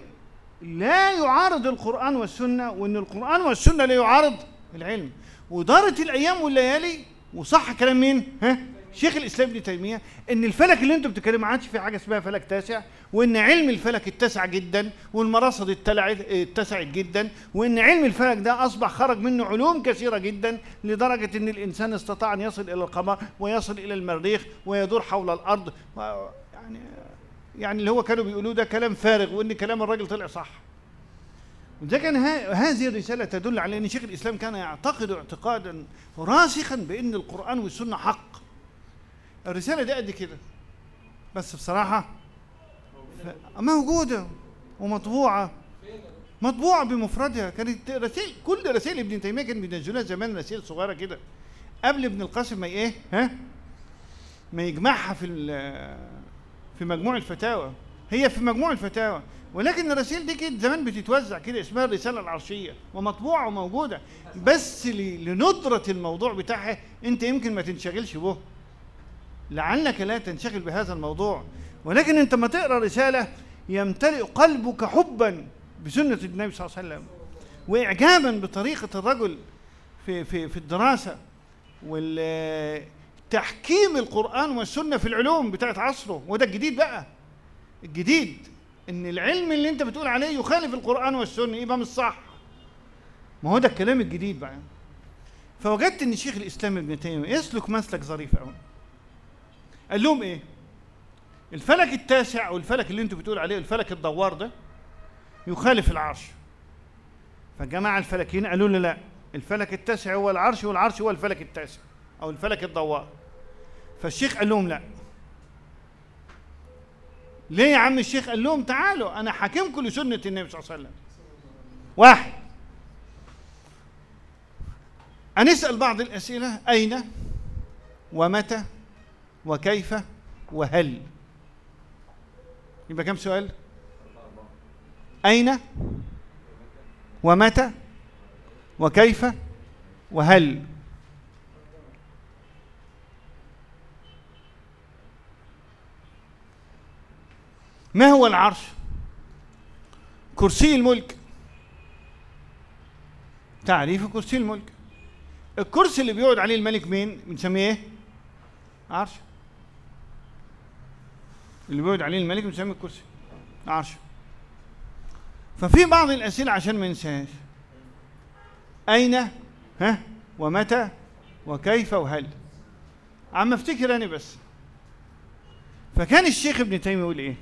لا يعارض القرآن والسنة وإن القرآن والسنة لا يعارض العلم ودارت الأيام والليالي وصح كلام مين؟ ها؟ شيخ الإسلام ابن تيمية إن الفلك اللي أنتم بتتكلموا ما عادش في حاجة اسمها فلك تاسع وإن علم الفلك اتسع جدا والمراصد اتسعت جدا وإن علم الفلك ده أصبح خرج منه علوم كثيرة جدا لدرجة إن الإنسان استطاع أن يصل إلى القمر ويصل إلى المريخ ويدور حول الأرض يعني اللي هو كانوا بيقولوه ده كلام فارغ وإن كلام الراجل طلع صح. وده كان هذه الرسالة تدل على أن شيخ الإسلام كان يعتقد اعتقادا راسخا بإن القرآن والسنة حق. الرسالة دي قد كده. بس بصراحة موجودة ومطبوعة. مطبوعة بمفردها. كانت رسائل كل رسائل ابن تيمية كان بينزلوها زمان رسائل صغيرة كده. قبل ابن القاسم ما إيه؟ ها؟ ما يجمعها في في مجموع الفتاوى. هي في مجموع الفتاوى. ولكن الرسائل دي كده زمان بتتوزع كده اسمها الرسالة العرشية ومطبوعة وموجودة. بس لندرة الموضوع بتاعها انت يمكن ما تنشغلش به لعلك لا تنشغل بهذا الموضوع. ولكن انت ما تقرأ رسالة يمتلئ قلبك حبا بسنة النبي صلى الله عليه وسلم واعجابا بطريقة الرجل في في في الدراسة والتحكيم القرآن والسنة في العلوم بتاعت عصره. وده الجديد بقى. الجديد إن العلم اللي أنت بتقول عليه يخالف القرآن والسنة يبقى مش صح. ما هو ده الكلام الجديد بقى. فوجدت إن شيخ الإسلام ابن تيمية يسلك مسلك ظريف قوي قال لهم إيه؟ الفلك التاسع أو الفلك اللي أنتوا بتقول عليه الفلك الدوار ده يخالف العرش. فجماعة الفلكيين قالوا له لا الفلك التاسع هو العرش والعرش هو الفلك التاسع أو الفلك الدوار. فالشيخ قال لهم لا. ليه يا عم الشيخ قال لهم تعالوا أنا حاكمكم لسنه النبي صلى الله عليه وسلم. واحد. هنسأل بعض الأسئلة أين؟ ومتى؟ وكيف؟ وهل؟ يبقى كم سؤال؟ أين؟ ومتى؟ وكيف؟ وهل؟ ما هو العرش؟ كرسي الملك. تعريف كرسي الملك. الكرسي اللي بيقعد عليه الملك مين؟ بنسميه إيه؟ عرش. اللي بيقعد عليه الملك بنسميه الكرسي. عرش. ففي بعض الأسئلة عشان ما ننساهاش. أين؟ ها؟ ومتى؟ وكيف؟ وهل؟ عم أفتكر أنا بس. فكان الشيخ ابن تيمية يقول إيه؟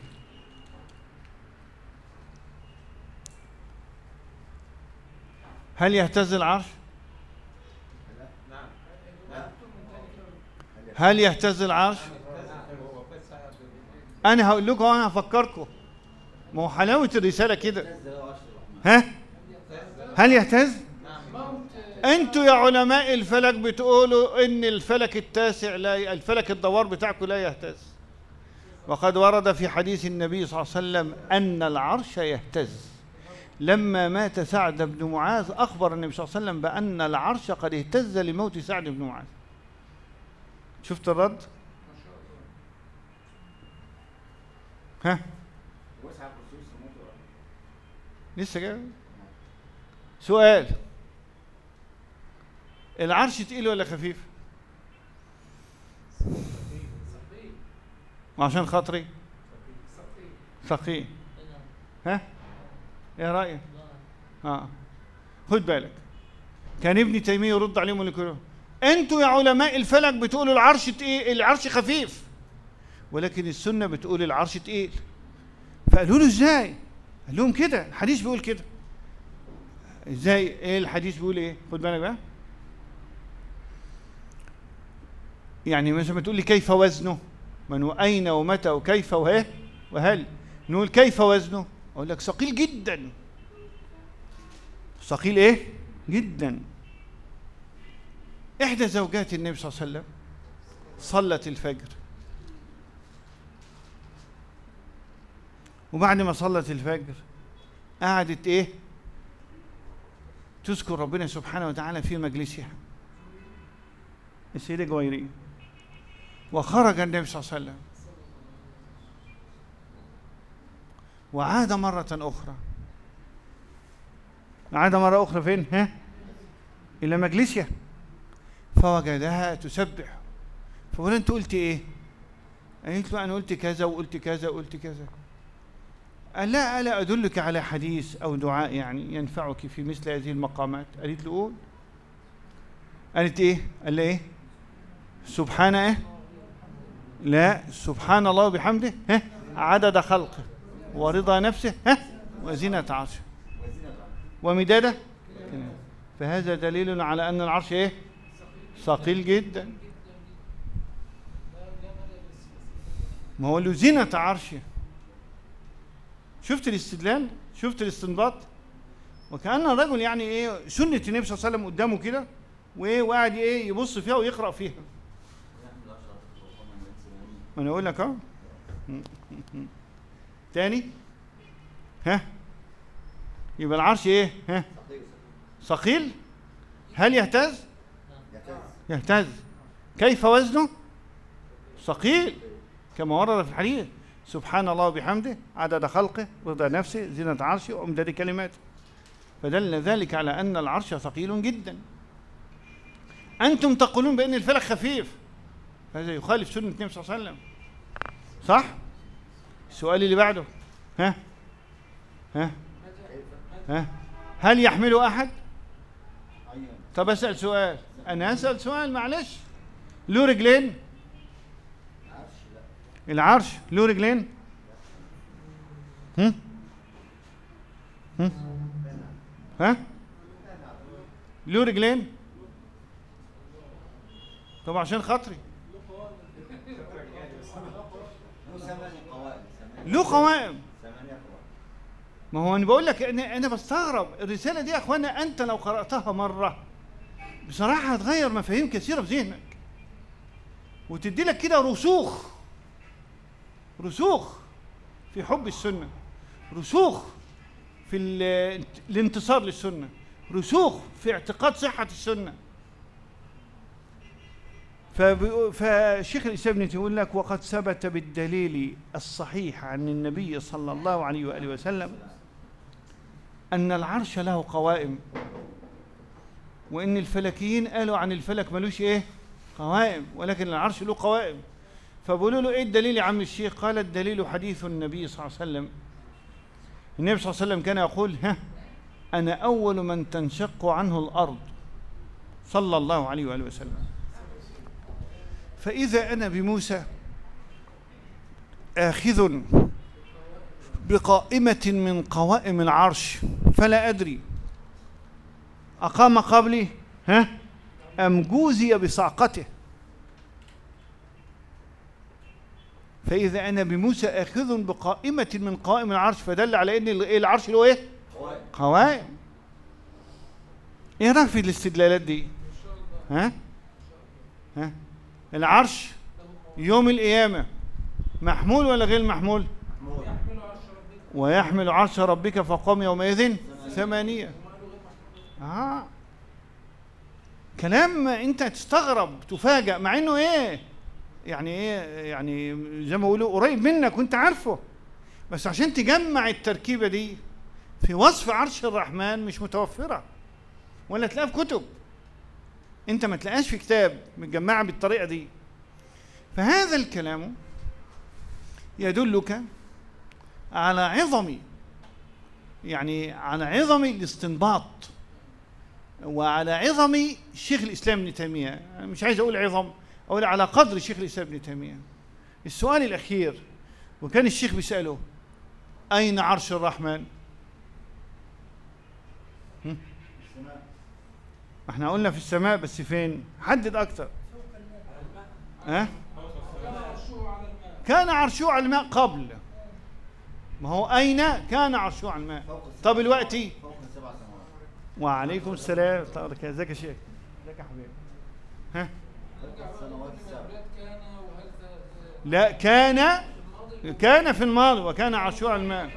هل يهتز العرش؟ هل يهتز العرش؟ أنا هقول لكم أنا هفكركم. ما هو حلاوة الرسالة كده. ها؟ هل يهتز؟ أنتوا يا علماء الفلك بتقولوا إن الفلك التاسع لا الفلك الدوار بتاعكم لا يهتز. وقد ورد في حديث النبي صلى الله عليه وسلم أن العرش يهتز. لما مات سعد بن معاذ أخبر النبي صلى الله عليه وسلم بأن العرش قد اهتز لموت سعد بن معاذ. شفت الرد؟ ها؟ لسه جاي؟ سؤال. العرش تقيل ولا خفيف؟ وعشان خاطري؟ ثقيل ها؟ إيه رأيك؟ آه. خد بالك. كان ابن تيمية يرد عليهم ويقول لهم أنتوا يا علماء الفلك بتقولوا العرش تقيل العرش خفيف. ولكن السنة بتقول العرش تقيل. فقالوا له إزاي؟ قال لهم كده الحديث بيقول كده. إزاي؟ إيه الحديث بيقول إيه؟ خد بالك بقى. يعني مثلا تقول لي كيف وزنه؟ من وأين ومتى وكيف وهي وهل؟ نقول كيف وزنه؟ أقول لك ثقيل جدا. ثقيل إيه؟ جدا. إحدى زوجات النبي صلى الله عليه وسلم صلت الفجر. وبعد ما صلت الفجر قعدت إيه؟ تذكر ربنا سبحانه وتعالى في مجلسها. السيدة جويرية. وخرج النبي صلى الله عليه وسلم. وعاد مرة أخرى عاد مرة أخرى فين؟ ها؟ إلى مجلسها فوجدها تسبح فقال أنت قلت إيه؟ قالت له أنا قلت كذا وقلت كذا وقلت كذا قال لا ألا أدلك على حديث أو دعاء يعني ينفعك في مثل هذه المقامات قالت له قول قالت إيه؟ قال لها إيه؟ سبحان إيه؟ لا سبحان الله وبحمده ها عدد خلقه ورضا نفسه ها؟ وزنة عرشه. ومداده؟ فهذا دليل على أن العرش إيه؟ ثقيل جدا. ما هو له زنة عرشه. شفت الاستدلال؟ شفت الاستنباط؟ وكأن الرجل يعني إيه؟ سنة النبي صلى الله عليه وسلم قدامه كده وإيه؟ وقاعد إيه؟ يبص فيها ويقرأ فيها. ما أنا أقول لك أهو. تاني؟ ها؟ يبقى العرش إيه؟ ها؟ ثقيل. هل يهتز؟ يهتز. كيف وزنه؟ ثقيل. كما ورد في الحديث. سبحان الله وبحمده عدد خلقه رضا نفسه زينة عرشه وأمداد كلماته. فدل ذلك على أن العرش ثقيل جدا. أنتم تقولون بأن الفلك خفيف. هذا يخالف سنة النبي صلى الله عليه وسلم. صح؟ السؤال اللي بعده ها ها ها هل يحمله أحد؟ طب أسأل سؤال أنا أسأل سؤال معلش له رجلين؟ العرش له رجلين؟ هم؟ هم؟ ها؟ له رجلين؟ طب عشان خاطري له قوائم ما هو أنا بقول لك أنا أنا بستغرب. الرسالة دي يا إخوانا أنت لو قرأتها مرة بصراحة هتغير مفاهيم كثيرة في ذهنك. وتدي لك كده رسوخ. رسوخ في حب السنة. رسوخ في الانتصار للسنة. رسوخ في اعتقاد صحة السنة. فشيخ الإسلام ابن يقول لك وقد ثبت بالدليل الصحيح عن النبي صلى الله عليه وآله وسلم أن العرش له قوائم وإن الفلكيين قالوا عن الفلك ملوش إيه؟ قوائم ولكن العرش له قوائم. فبقولوا له إيه الدليل يا عم الشيخ؟ قال الدليل حديث النبي صلى الله عليه وسلم. النبي صلى الله عليه وسلم كان يقول ها أنا أول من تنشق عنه الأرض صلى الله عليه وآله وسلم. فإذا أنا بموسى آخذ بقائمة من قوائم العرش فلا أدري أقام قبلي ها أم جوزي بصعقته فإذا أنا بموسى آخذ بقائمة من قوائم العرش فدل على أن العرش اللي هو إيه؟ قوائم إيه رأيك في الاستدلالات دي؟ ها؟ ها؟ العرش يوم القيامة محمول ولا غير محمول؟ ويحمل عرش ربك فقام يومئذ ثمانية. آه. كلام أنت تستغرب تفاجأ مع إنه إيه؟ يعني إيه؟ يعني زي ما بيقولوا قريب منك وأنت عارفه. بس عشان تجمع التركيبة دي في وصف عرش الرحمن مش متوفرة ولا تلاقيها في كتب. انت ما تلاقيهاش في كتاب متجمعة بالطريقة دي. فهذا الكلام يدلك على عظم يعني على عظم الاستنباط وعلى عظم شيخ الإسلام ابن تيمية. مش عايز أقول عظم أقول على قدر شيخ الإسلام ابن تيمية. السؤال الأخير وكان الشيخ بيسأله أين عرش الرحمن؟ إحنا قلنا في السماء بس فين؟ حدد أكتر. ها؟ كان عرشه على الماء قبل. ما هو أين كان عرشه على الماء؟ طب دلوقتي وعليكم السلام. طارق ازيك يا شيخ؟ ازيك يا حبيبي؟ ها؟ لا كان كان في الماضي وكان عرشه على الماء.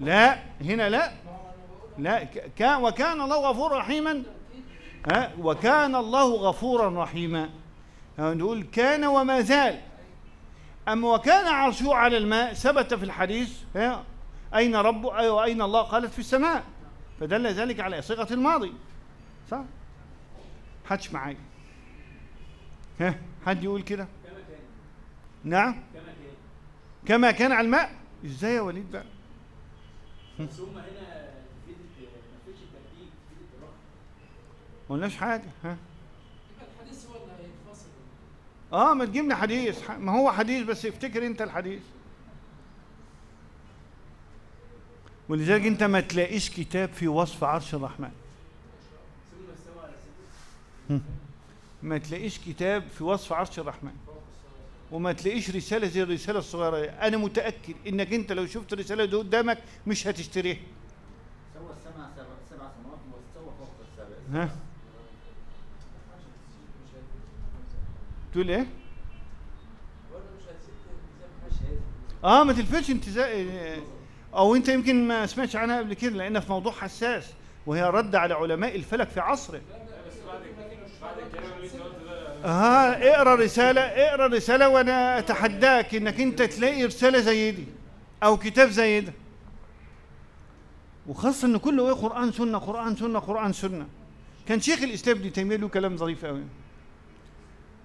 لا هنا لا. لا كان وكان الله غفورا رحيما. ها وكان الله غفورا رحيما. نقول كان وما زال. أما وكان عرشه على الماء ثبت في الحديث ها أين رب أيوة أين الله قالت في السماء. فدل ذلك على صيغة الماضي. صح؟ حدش معايا. ها حد يقول كده؟ نعم. كما كان على الماء. إزاي يا وليد بقى؟ بس هنا ما قلناش حاجة ها؟ يبقى الحديث هو اللي هيتفصل. آه ما تجيب لي حديث ما هو حديث بس افتكر انت الحديث. ولذلك انت ما تلاقيش كتاب في وصف عرش الرحمن. ما تلاقيش كتاب في وصف عرش الرحمن. وما تلاقيش رسالة زي الرسالة الصغيرة دي. أنا متأكد إنك أنت لو شفت الرسالة دي قدامك مش هتشتريها. سوى السماء سبع سبع سماوات واستوى فوق السبع. ها؟ تقول إيه؟ آه ما تلفتش انتزاع أو أنت يمكن ما سمعتش عنها قبل كده لأنها في موضوع حساس وهي رد على علماء الفلك في عصره آه اقرأ رسالة اقرأ رسالة وأنا أتحداك إنك أنت تلاقي رسالة زي دي أو كتاب زي ده. وخاصة إن كله إيه؟ قرآن سنة قرآن سنة قرآن سنة. كان شيخ الإسلام ابن تيمية له كلام ظريف قوي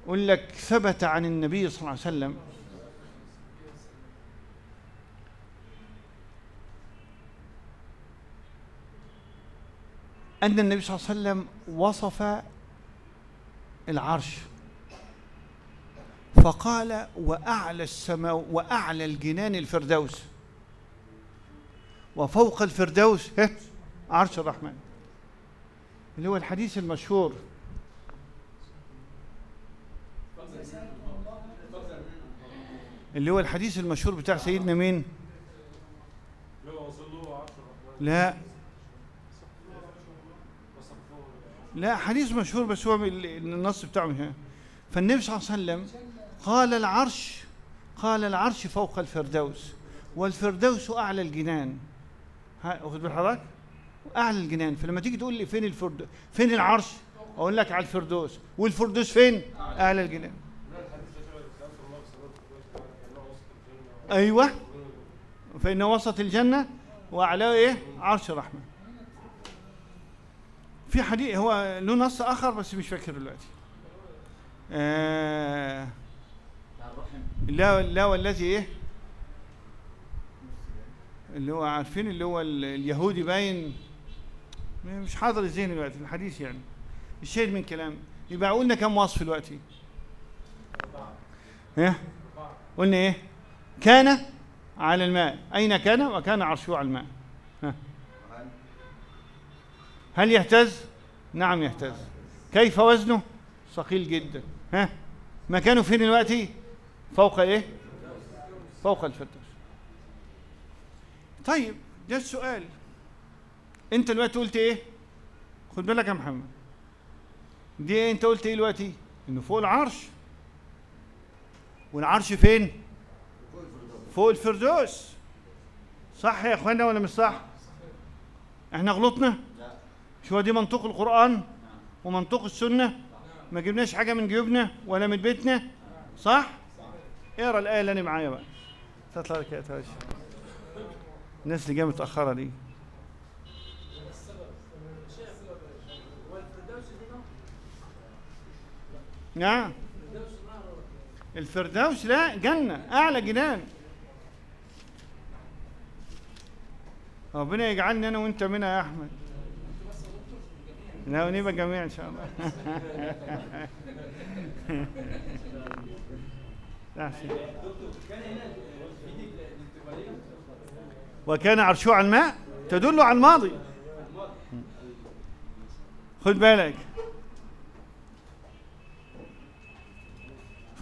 يقول لك ثبت عن النبي صلى الله عليه وسلم أن النبي صلى الله عليه وسلم وصف العرش. فقال وأعلى السماء وأعلى الجنان الفردوس. وفوق الفردوس ها عرش الرحمن. اللي هو الحديث المشهور. اللي هو الحديث المشهور بتاع سيدنا مين؟ لا. لا حديث مشهور بس هو ال- النص بتاعه. فالنبي صلى الله عليه وسلم قال العرش قال العرش فوق الفردوس والفردوس أعلى الجنان. واخد بال حضرتك؟ أعلى الجنان. فلما تيجي تقول لي فين الفرد فين العرش؟ أقول لك على الفردوس. والفردوس فين؟ أعلى الجنان. أيوه. فإن وسط الجنة واعلاه إيه؟ عرش الرحمن. في حديث هو له نص آخر بس مش فاكر دلوقتي. آه لا لا والذي إيه؟ اللي هو عارفين اللي هو ال- اليهودي باين. مش حاضر الذهن دلوقتي الحديث يعني. الشاهد من كلام. يبقى قلنا كم وصف دلوقتي؟ ها قلنا إيه؟ كان على الماء. أين كان؟ وكان عرشه على الماء. ها. هل يهتز؟ نعم يهتز. كيف وزنه؟ ثقيل جدا. ها. مكانه فين دلوقتي؟ فوق إيه؟ فوق الفردوس. طيب ده السؤال. أنت دلوقتي قلت إيه؟ خد بالك يا محمد. دي إيه أنت قلت إيه دلوقتي؟ إنه فوق العرش. والعرش فين؟ فوق الفردوس. صح يا إخوانا ولا مش صح؟ إحنا غلطنا؟ شو دي منطق القرآن؟ ومنطق السنة؟ ما جبناش حاجة من جيوبنا ولا من بيتنا؟ صح؟ اقرأ الآية اللي أنا معايا بقى. تطلع لك يا تاج الناس اللي جاية متأخرة دي. نعم. الفردوس لا جنة أعلى جنان. ربنا يجعلني أنا وأنت منها يا أحمد. لا ونبقى جميع إن شاء الله. وكان عرشه على الماء تدل على الماضي. خد بالك.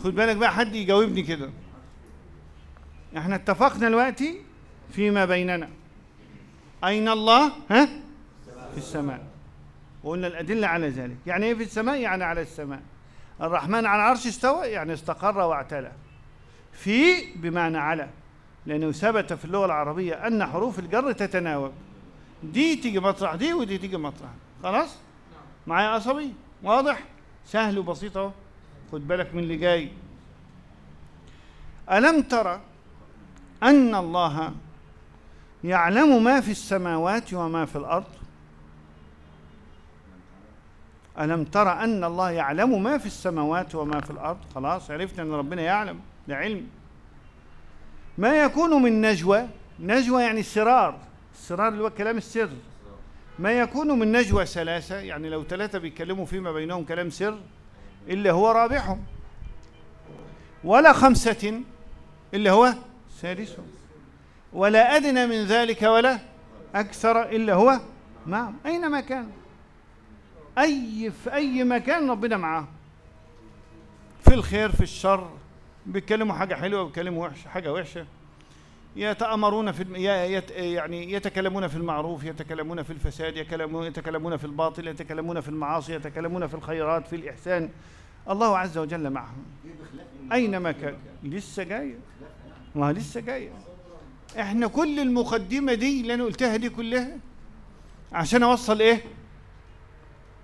خد بالك بقى حد يجاوبني كده. إحنا اتفقنا دلوقتي فيما بيننا. أين الله؟ ها؟ في السماء. وقلنا الأدلة على ذلك. يعني إيه في السماء؟ يعني على السماء. الرحمن على العرش استوى يعني استقر واعتلى. في بمعنى على لأنه ثبت في اللغة العربية أن حروف الجر تتناوب. دي تيجي مطرح دي ودي تيجي مطرح. خلاص؟ معايا عصبي واضح؟ سهل وبسيط أهو. خد بالك من اللي جاي. ألم ترى أن الله يعلم ما في السماوات وما في الأرض. ألم ترى أن الله يعلم ما في السماوات وما في الأرض؟ خلاص عرفنا أن ربنا يعلم ده علم. ما يكون من نجوى؟ نجوى يعني السرار. السرار اللي هو كلام السر. ما يكون من نجوى ثلاثة؟ يعني لو ثلاثة بيتكلموا فيما بينهم كلام سر إلا هو رابعهم ولا خمسة إلا هو سادسهم ولا أدنى من ذلك ولا أكثر إلا هو معهم أينما كان. أي في أي مكان ربنا معاه في الخير في الشر بيتكلموا حاجة حلوة بيتكلموا وحشة حاجة وحشة. يتأمرون في الم... يت... يعني يتكلمون في المعروف يتكلمون في الفساد يتكلمون يتكلمون في الباطل يتكلمون في المعاصي يتكلمون في الخيرات في الإحسان. الله عز وجل معهم. أينما كان. لسه جاية ما لسه جاية إحنا كل المقدمة دي اللي أنا قلتها دي كلها عشان أوصل إيه؟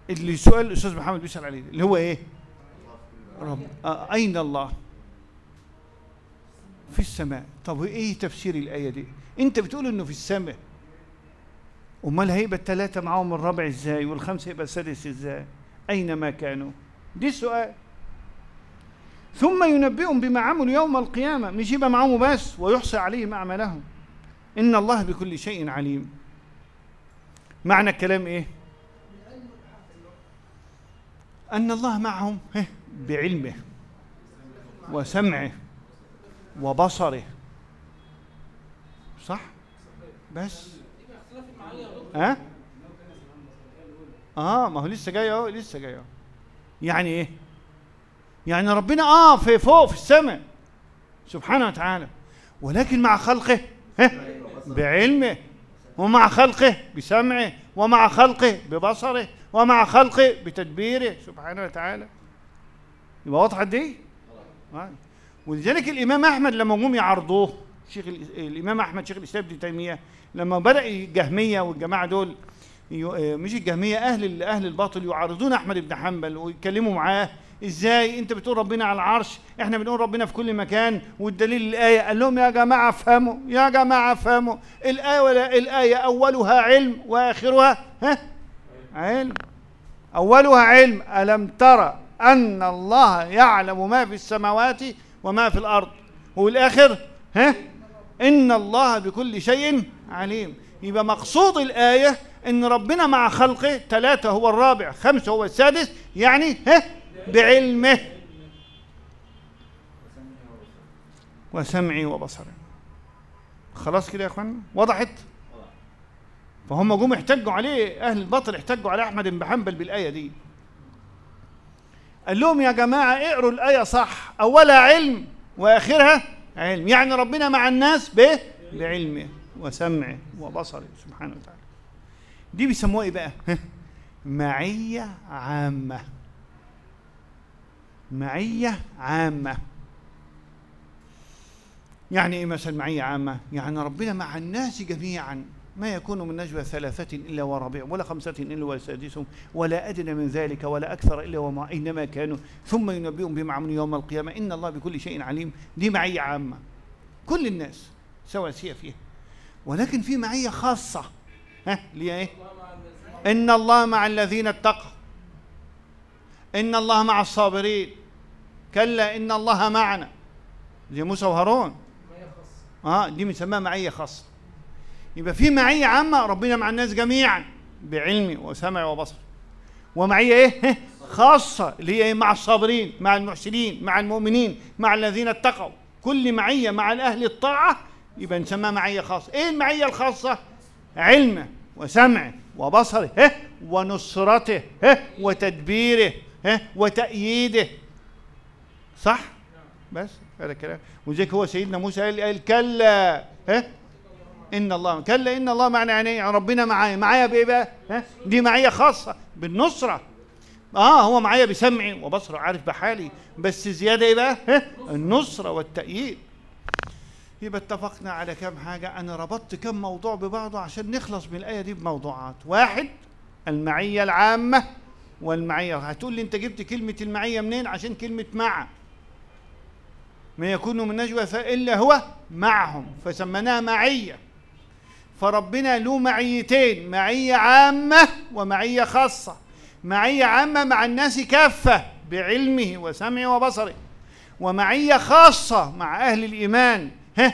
اللي سؤال الأستاذ محمد بيسأل عليه اللي هو إيه؟ رب. آه أين الله؟ في السماء. طب إيه تفسير الآية دي؟ أنت بتقول إنه في السماء. أمال هيبقى الثلاثه معاهم الرابع إزاي؟ والخمسة يبقى السادس إزاي؟ أينما كانوا؟ دي السؤال. ثم ينبئهم بما عملوا يوم القيامة. مش يبقى معاهم بس ويحصى عليهم أعمالهم. إن الله بكل شيء عليم. معنى الكلام إيه؟ أن الله معهم هه، بعلمه وسمعه وبصره. صح؟ بس. ها؟ آه ما هو لسه جاي أهو لسه جاي أهو. يعني إيه؟ يعني ربنا آه في فوق في السماء. سبحانه وتعالى. ولكن مع خلقه ها بعلمه ومع خلقه بسمعه ومع خلقه ببصره ومع خلقه بتدبيره. سبحانه وتعالى. يبقى واضحه دي آه. ولذلك الإمام أحمد لما جم يعرضوه شيخ ال- الإمام أحمد شيخ الإسلام ابن تيمية لما بدأ الجهمية والجماعة دول مش الجهمية أهل أهل الباطل يعارضون أحمد بن حنبل ويتكلموا معاه. إزاي أنت بتقول ربنا على العرش؟ إحنا بنقول ربنا في كل مكان والدليل الايه قال لهم يا جماعة افهموا يا جماعة افهموا الآية ولا الآية أولها علم وآخرها ها؟ علم. أولها علم ألم ترى أن الله يعلم ما في السماوات وما في الأرض؟ والآخر ها؟ إن الله بكل شيء عليم. يبقى مقصود الآية إن ربنا مع خلقه ثلاثة هو الرابع خمسة هو السادس يعني ها؟ بعلمه. وسمعي وبصري. خلاص كده يا اخوانا وضحت؟ فهم جم احتجوا عليه أهل الباطل احتجوا على أحمد بن حنبل بالآية دي. قال لهم يا جماعة اقروا الآية صح اولها علم وآخرها علم. يعني ربنا مع الناس ب بعلمه وسمعه وبصره سبحانه وتعالى. دي بيسموها إيه بقى؟ معية عامة. معية عامة. يعني إيه مثلا معية عامة؟ يعني ربنا مع الناس جميعا. ما يكون من نجوى ثلاثة إلا ورابع ولا خمسة إلا وسادسهم ولا أدنى من ذلك ولا أكثر إلا وما أينما كانوا. ثم ينبئهم بما عملوا يوم القيامة. إن الله بكل شيء عليم. دي معية عامة. كل الناس سواسية فيها ولكن في معية خاصة. ها؟ اللي هي إيه؟ إن الله مع الذين اتقوا. إن الله مع الصابرين. كلا إن الله معنا. زي موسى وهارون. آه دي بنسميها معية خاصة. يبقى في معية عامة ربنا مع الناس جميعا بعلمي وسمع وبصر ومعية إيه؟ خاصة اللي هي إيه؟ مع الصابرين مع المحسنين مع المؤمنين مع الذين اتقوا. كل معية مع الأهل الطاعة يبقى نسميها معية خاصة. إيه المعية الخاصة؟ علمه وسمعه وبصره ها ونصرته ها وتدبيره. وتأييده. صح؟ بس هذا الكلام. وزيك هو سيدنا موسى قال, قال كلا ها؟ إن الله كلا إن الله معنا يعني إيه؟ ربنا معايا معايا بإيه بقى؟ ها؟ دي معية خاصة بالنصرة. آه هو معايا بسمعي وبصره عارف بحالي. بس زيادة إيه بقى؟ ها؟ النصرة والتأييد. يبقى اتفقنا على كام حاجة. أنا ربطت كم موضوع ببعضه عشان نخلص من الآية دي بموضوعات. واحد المعية العامة. والمعية. هتقول لي انت جبت كلمة المعية منين؟ عشان كلمة مع. ما يكون من نجوى الا هو معهم فسميناها معية. فربنا له معيتين معية عامة ومعية خاصة. معية عامة مع الناس كافة بعلمه وسمعه وبصره. ومعية خاصة مع أهل الإيمان. ها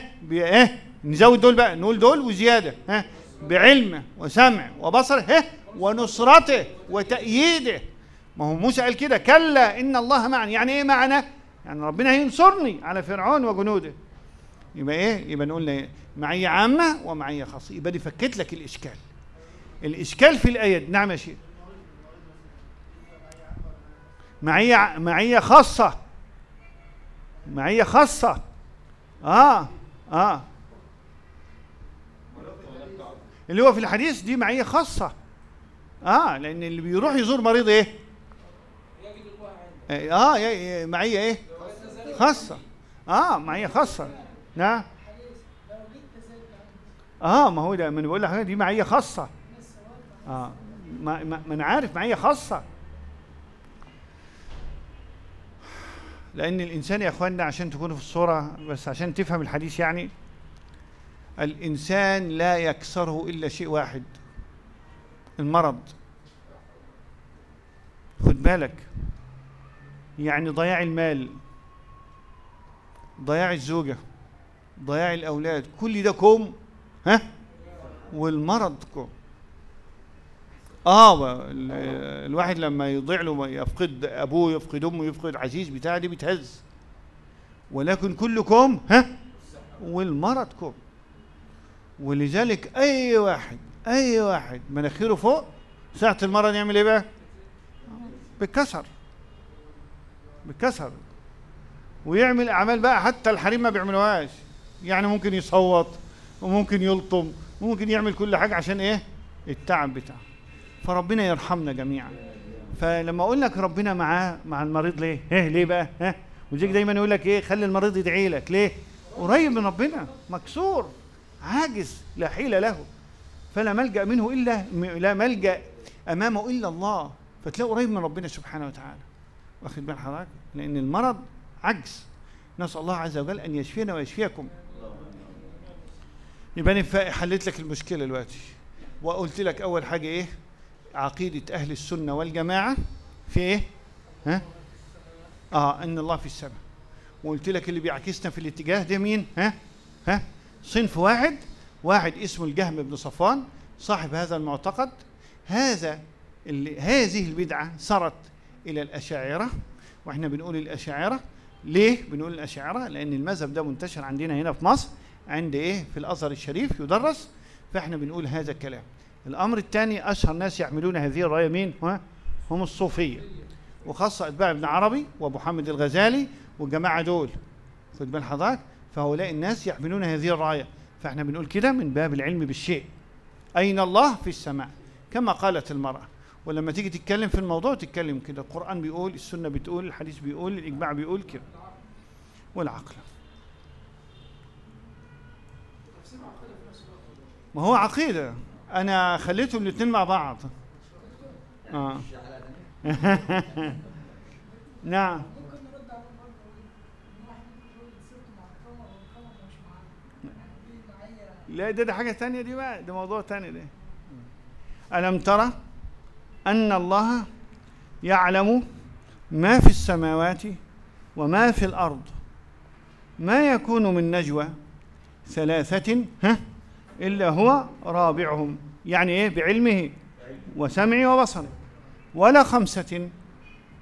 نزود دول بقى نقول دول وزيادة ها. بعلمه وسمعه وبصره ونصرته وتأييده ما هو موسى قال كده كلا إن الله معنا يعني إيه معنا؟ يعني ربنا هينصرني على فرعون وجنوده يبقى إيه؟ يبقى نقول إيه؟ معية عامة ومعية خاصة يبقى دي فكت لك الإشكال الإشكال في الآية. نعم يا شيخ معية معية خاصة معية خاصة آه آه اللي هو في الحديث دي معية خاصة. آه لأن اللي بيروح يزور مريض إيه؟ آه معية إيه؟ خاصة. آه معية خاصة. نعم. آه ما هو ده ما أنا بقول لك دي معية خاصة. آه ما, ما, ما أنا عارف معية خاصة. لأن الإنسان يا إخواننا عشان تكونوا في الصورة بس عشان تفهم الحديث يعني الإنسان لا يكسره إلا شيء واحد المرض. خد بالك يعني ضياع المال ضياع الزوجة ضياع الأولاد كل ده كوم؟ ها؟ والمرض كوم. آه الواحد لما يضيع له يفقد أبوه يفقد أمه يفقد عزيز بتاع دي بتهز. ولكن كلكم ها؟ والمرض كوم. ولذلك أي واحد أي واحد مناخيره فوق ساعة المرض يعمل إيه بقى؟ بالكسر بالكسر ويعمل أعمال بقى حتى الحريم ما بيعملوهاش. يعني ممكن يصوت وممكن يلطم وممكن يعمل كل حاجة عشان إيه؟ التعب بتاعه. فربنا يرحمنا جميعا. فلما أقول لك ربنا معاه مع المريض ليه؟ إيه ليه بقى؟ ها؟ وزيك دايما يقول لك إيه؟ خلي المريض يدعي لك. ليه؟ قريب من ربنا. مكسور. عاجز لا حيل له فلا ملجأ منه إلا لا ملجأ أمامه إلا الله. فتلاقيه قريب من ربنا سبحانه وتعالى. واخد بال حضرتك؟ لأن المرض عجز. نسأل الله عز وجل أن يشفينا ويشفيكم. يبقى فا- حليت لك المشكلة دلوقتي. وقلت لك أول حاجة إيه؟ عقيدة أهل السنة والجماعة في إيه؟ ها؟ آه إن الله في السماء. وقلت لك اللي بيعكسنا في الاتجاه ده مين؟ ها؟ ها؟ صنف واحد واحد اسمه الجهم بن صفوان صاحب هذا المعتقد. هذا اللي هذه البدعة صارت إلى الأشاعرة وإحنا بنقول الأشاعرة. ليه بنقول الأشاعرة؟ لأن المذهب ده منتشر عندنا هنا في مصر عند إيه؟ في الأزهر الشريف يدرس فإحنا بنقول هذا الكلام. الأمر الثاني أشهر ناس يحملون هذه الراية مين؟ هم الصوفية. وخاصة أتباع ابن عربي وأبو حامد الغزالي والجماعة دول. خد بال حضرتك؟ فهؤلاء الناس يحملون هذه الراية. فإحنا بنقول كده من باب العلم بالشيء. أين الله في السماء؟ كما قالت المرأة. ولما تيجي تتكلم في الموضوع تتكلم كده. القرآن بيقول السنة بتقول الحديث بيقول الإجماع بيقول كده. والعقل. ما هو عقيدة. أنا خليتهم الاثنين مع بعض. آه. نعم ممكن نرد على برضه ان واحد ممكن يقول سرت مع القمر والقمر مش معانا دي معايا لا ده ده حاجة تانية دي بقى ده موضوع تاني ده. ألم ترى أن الله يعلم ما في السماوات وما في الأرض؟ ما يكون من نجوى ثلاثة ها إلا هو رابعهم. يعني إيه؟ بعلمه وسمعه وبصره. ولا خمسة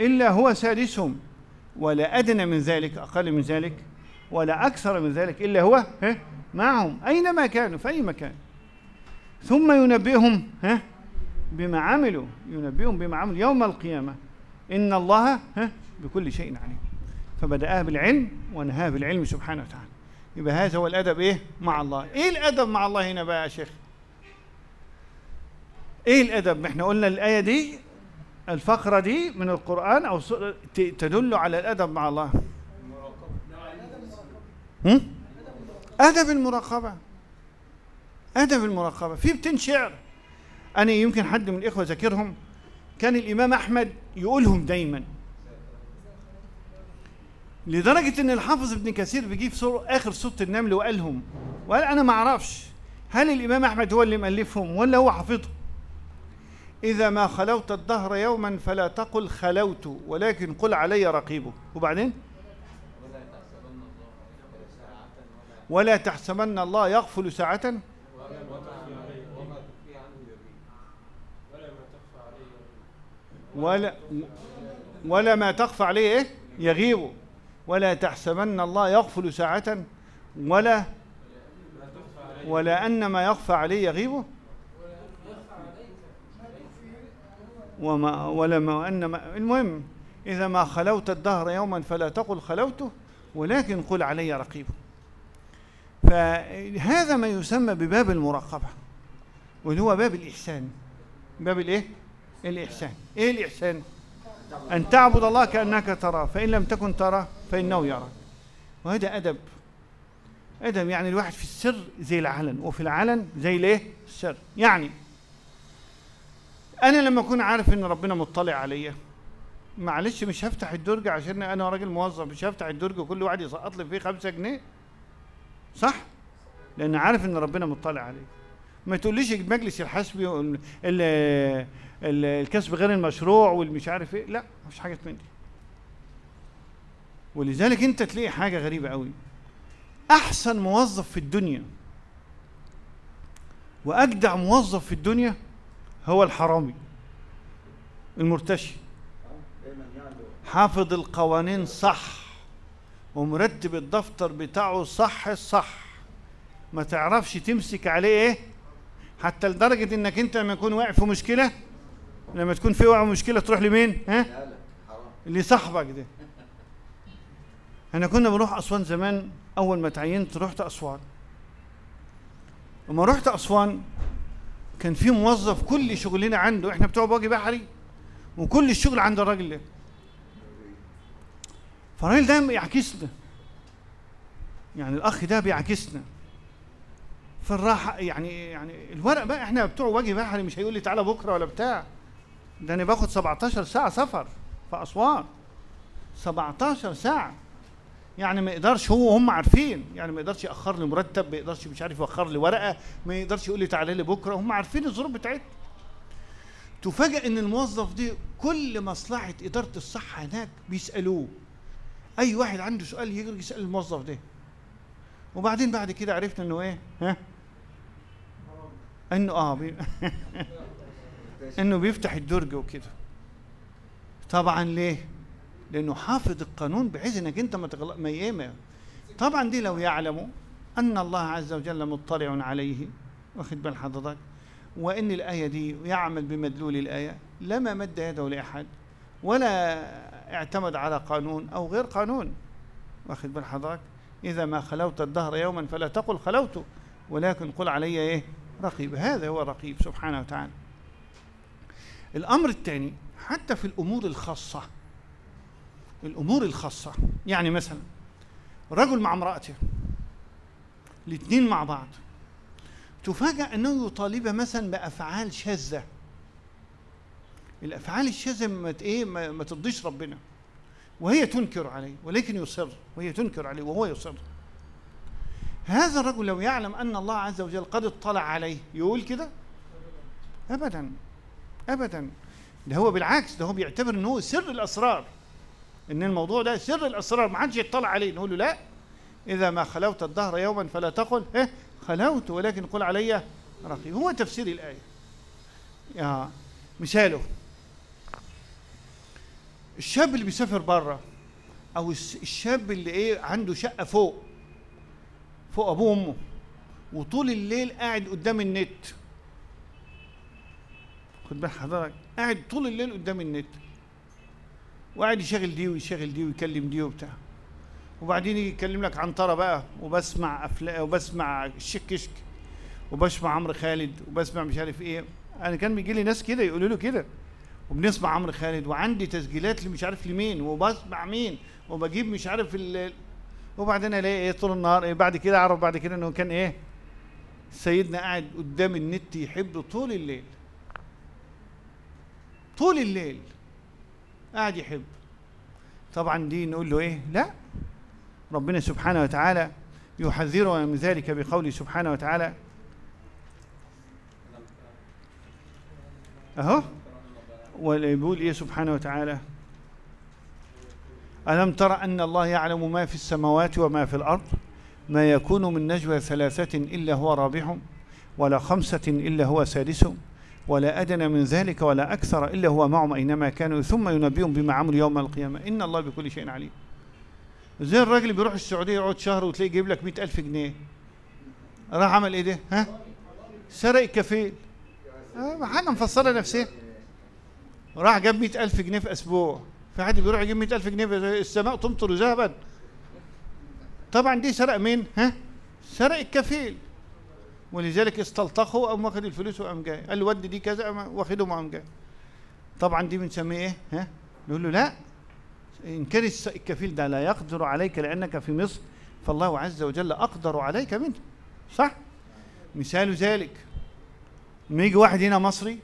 إلا هو سادسهم. ولا أدنى من ذلك أقل من ذلك. ولا أكثر من ذلك إلا هو ها معهم. أينما كانوا في أي مكان. ثم ينبئهم ها بما عملوا. ينبئهم بما عملوا يوم القيامة. إن الله ها بكل شيء عليم. فبدأها بالعلم ونهاها بالعلم سبحانه وتعالى. يبقى هذا هو الأدب إيه؟ مع الله. إيه الأدب مع الله هنا بقى يا شيخ؟ إيه الأدب؟ إحنا قلنا الآية دي الفقرة دي من القرآن أو تدل على الأدب مع الله. هم؟ أدب المراقبة. أدب المراقبة. في بتين شعر. أنا يمكن حد من الإخوة ذاكرهم. كان الإمام أحمد يقولهم دايما. لدرجة إن الحافظ ابن كثير بيجيب سور آخر سورة النمل وقالهم. وقال أنا ما أعرفش. هل الإمام أحمد هو اللي مؤلفهم ولا هو حافظهم؟ إذا ما خلوت الدهر يوما فلا تقل خلوت ولكن قل علي رقيبه. وبعدين؟ ولا تحسبن الله يغفل ساعة. ولا ولا ما تخفى عليه إيه؟ يغيب. ولا تحسبن الله يغفل ساعة. ولا ولا أن ما يخفى عليه يغيبه وما ولا ما أن ما المهم إذا ما خلوت الدهر يوما فلا تقل خلوته ولكن قل علي رقيب. فهذا ما يسمى بباب المراقبة واللي هو باب الإحسان باب الإيه؟ الإحسان إيه الإحسان؟ أن تعبد الله كأنك تراه فإن لم تكن تراه فإنه يراك وهذا أدب أدب يعني الواحد في السر زي العلن وفي العلن زي الإيه؟ السر يعني أنا لما أكون عارف إن ربنا مطلع عليا معلش مش هفتح الدرج عشان أنا راجل موظف مش هفتح الدرج وكل واحد يسقط لي فيه خمسة جنيه صح؟ لأن عارف إن ربنا مطلع عليه. ما تقوليش المجلس الحسبي الكسب غير المشروع والمش عارف إيه. لا مفيش حاجة من دي. ولذلك أنت تلاقي حاجة غريبة قوي. أحسن موظف في الدنيا وأجدع موظف في الدنيا هو الحرامي المرتشي. حافظ القوانين صح. ومرتب الدفتر بتاعه صح الصح. ما تعرفش تمسك عليه إيه؟ حتى لدرجة إنك أنت لما يكون واقع في مشكلة لما تكون في واقع مشكلة تروح لمين؟ ها؟ يالا حرام. اللي صاحبك ده. إحنا كنا بنروح أسوان زمان أول ما تعينت رحت أسوان. لما رحت أسوان كان في موظف كل شغلنا عنده إحنا بتوع باجي بحري وكل الشغل عند الراجل ده. فالراجل ده يعكسنا. يعني الأخ ده بيعكسنا. في الراحه يعني يعني الورق بقى إحنا بتوع وجه بحري مش هيقول لي تعالى بكرة ولا بتاع. ده أنا باخد 17 ساعة سفر في أسوان. 17 ساعة. يعني ما يقدرش هو هم عارفين. يعني ما يقدرش يأخر لي مرتب ما يقدرش مش عارف ياخر لي ورقة ما يقدرش يقول لي تعالى لي بكرة. هم عارفين الظروف بتاعتهم تفاجئ إن الموظف دي كل مصلحة إدارة الصحة هناك بيسألوه. أي واحد عنده سؤال يجري يسأل الموظف ده. وبعدين بعد كده عرفنا إنه إيه؟ ها؟ إنه آه بي... إنه بيفتح الدرج وكده. طبعا ليه؟ لأنه حافظ القانون بحيث إنك أنت ما تغلط ما ياما طبعا دي لو يعلموا أن الله عز وجل مطلع عليه. واخد بال حضرتك؟ وإن الآية دي يعمل بمدلول الآية. لما مد يده لأحد ولا اعتمد على قانون أو غير قانون. واخد بال حضرتك؟ إذا ما خلوت الدهر يوما فلا تقل خلوت ولكن قل علي إيه؟ رقيب. هذا هو الرقيب سبحانه وتعالى. الأمر الثاني حتى في الأمور الخاصة الأمور الخاصة يعني مثلا رجل مع امرأته الاثنين مع بعض تفاجأ أنه يطالب مثلا بأفعال شاذة. الأفعال الشاذة ما إيه ما, ترضيش ربنا. وهي تنكر عليه ولكن يصر. وهي تنكر عليه وهو يصر. هذا الرجل لو يعلم أن الله عز وجل قد اطلع عليه يقول كده؟ ابدا. ابدا. ده هو بالعكس ده هو بيعتبر إن هو سر الأسرار. إن الموضوع ده سر الأسرار ما حدش يطلع عليه. نقول له لا. إذا ما خلوت الدهر يوما فلا تقل. إيه؟ خلوت ولكن قل علي رقيب. هو تفسير الآية. يا مثاله. الشاب اللي بيسافر بره أو الشاب اللي إيه عنده شقة فوق فوق أبوه وأمه وطول الليل قاعد قدام النت. خد بال حضرتك قاعد طول الليل قدام النت. وقاعد يشغل دي ويشغل دي ويكلم دي وبتاع. وبعدين يجي يكلم لك عنترة بقى وبسمع افلام وبسمع الشك كشك وبسمع عمرو خالد وبسمع مش عارف إيه. أنا كان بيجي لي ناس كده يقولوا له كده. وبنسمع عمرو خالد وعندي تسجيلات اللي مش عارف لمين وبسمع مين وبجيب مش عارف ال وبعدين ألاقي إيه طول النهار إيه بعد كده أعرف بعد كده إنه كان إيه سيدنا قاعد قدام النت يحب طول الليل. طول الليل قاعد يحب. طبعا دي نقول له إيه؟ لا. ربنا سبحانه وتعالى يحذرنا من ذلك بقوله سبحانه وتعالى. أهو. ويقول إيه سبحانه وتعالى؟ ألم تر أن الله يعلم ما في السماوات وما في الأرض؟ ما يكون من نجوى ثلاثة إلا هو رابعهم ولا خمسة إلا هو سادسهم ولا أدنى من ذلك ولا أكثر إلا هو معهم أينما كانوا ثم ينبئهم بما عملوا يوم القيامة. إن الله بكل شيء عليم. زي الراجل بيروح السعودية يقعد شهر وتلاقيه يجيب لك مئة ألف جنيه. راح عمل إيه ده؟ ها؟ سرق الكفيل. آه حاجة مفسرة نفسها راح جاب مئة ألف جنيه في أسبوع. في حد بيروح يجيب مئة ألف جنيه في السماء تمطر ذهبا. طبعا دي سرق مين؟ ها؟ سرق الكفيل. ولذلك استلطخه قام واخد الفلوس وقام جاي. قال له ودي دي كذا قام واخدهم وقام جاي. طبعا دي بنسميه إيه؟ ها؟ نقول له لا. إن كان الكفيل ده لا يقدر عليك لأنك في مصر فالله عز وجل أقدر عليك منه. صح؟ مثال ذلك. لما يجي واحد هنا مصري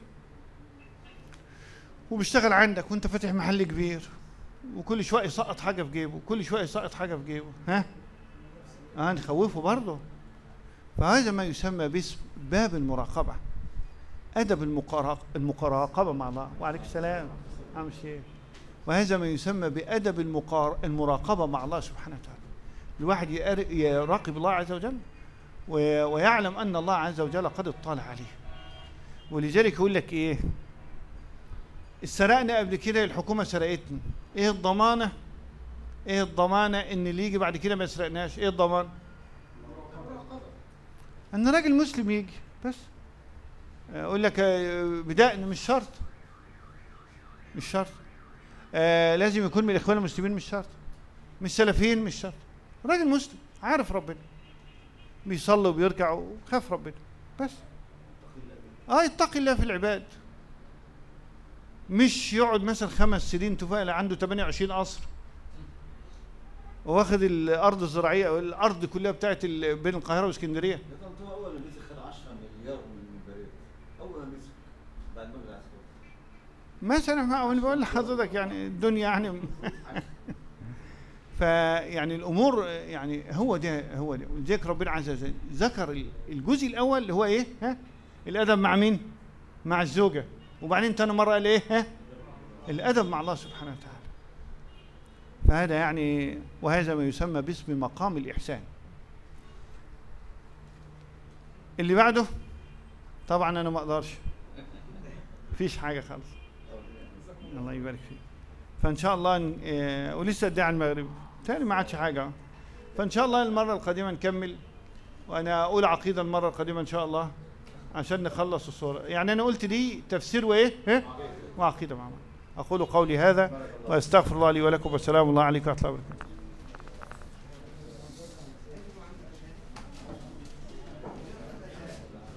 وبيشتغل عندك وانت فاتح محل كبير وكل شوية يسقط حاجة في جيبه كل شوية يسقط حاجة في جيبه. ها؟ آه نخوفه برضه. فهذا ما يسمى باسم باب المراقبة. أدب المراقبه مع الله. وعليك السلام. عم الشيخ وهذا ما يسمى بأدب المراقبة مع الله سبحانه وتعالى. الواحد يراقب الله عز وجل ويعلم أن الله عز وجل قد اطلع عليه. ولذلك يقول لك إيه؟ سرقنا قبل كده الحكومة سرقتنا إيه الضمانة؟ إيه الضمانة إن اللي يجي بعد كده ما يسرقناش؟ إيه الضمان إن راجل مسلم يجي بس. أقول لك آه، بدقن مش شرط. مش شرط. آه لازم يكون من الإخوان المسلمين مش شرط. مش سلفيين مش شرط. راجل مسلم عارف ربنا. بيصلي وبيركع وخاف ربنا بس. آه يتقي الله في العباد. مش يقعد مثلا خمس سنين تفاعل عنده 28 قصر. واخد الأرض الزراعية أو الأرض كلها بتاعت بين القاهرة وإسكندرية. أول ما مسك خد 10 مليار من البريد أول ما مسك بعد ما مثلا ما أنا بقول لحضرتك يعني الدنيا يعني فيعني الأمور يعني هو ده هو ده. ولذلك ربنا عز وجل ذكر الجزء الأول اللي هو إيه؟ ها؟ الأدب مع مين؟ مع الزوجة. وبعدين تاني مرة قال ها؟ الأدب مع الله سبحانه وتعالى. فهذا يعني وهذا ما يسمى باسم مقام الإحسان. اللي بعده؟ طبعا أنا ما أقدرش. مفيش حاجة خالص. الله يبارك فيك. فإن شاء الله آه، ولسه إيه على المغرب تاني ما عادش حاجة. فإن شاء الله المرة القادمة نكمل. وأنا أقول عقيدة المرة القادمة إن شاء الله. عشان نخلص الصورة. يعني أنا قلت دي تفسير وإيه؟ إيه؟ وعقيدة مع أقول قولي هذا وأستغفر الله لي ولكم والسلام الله عليكم ورحمة الله وبركاته.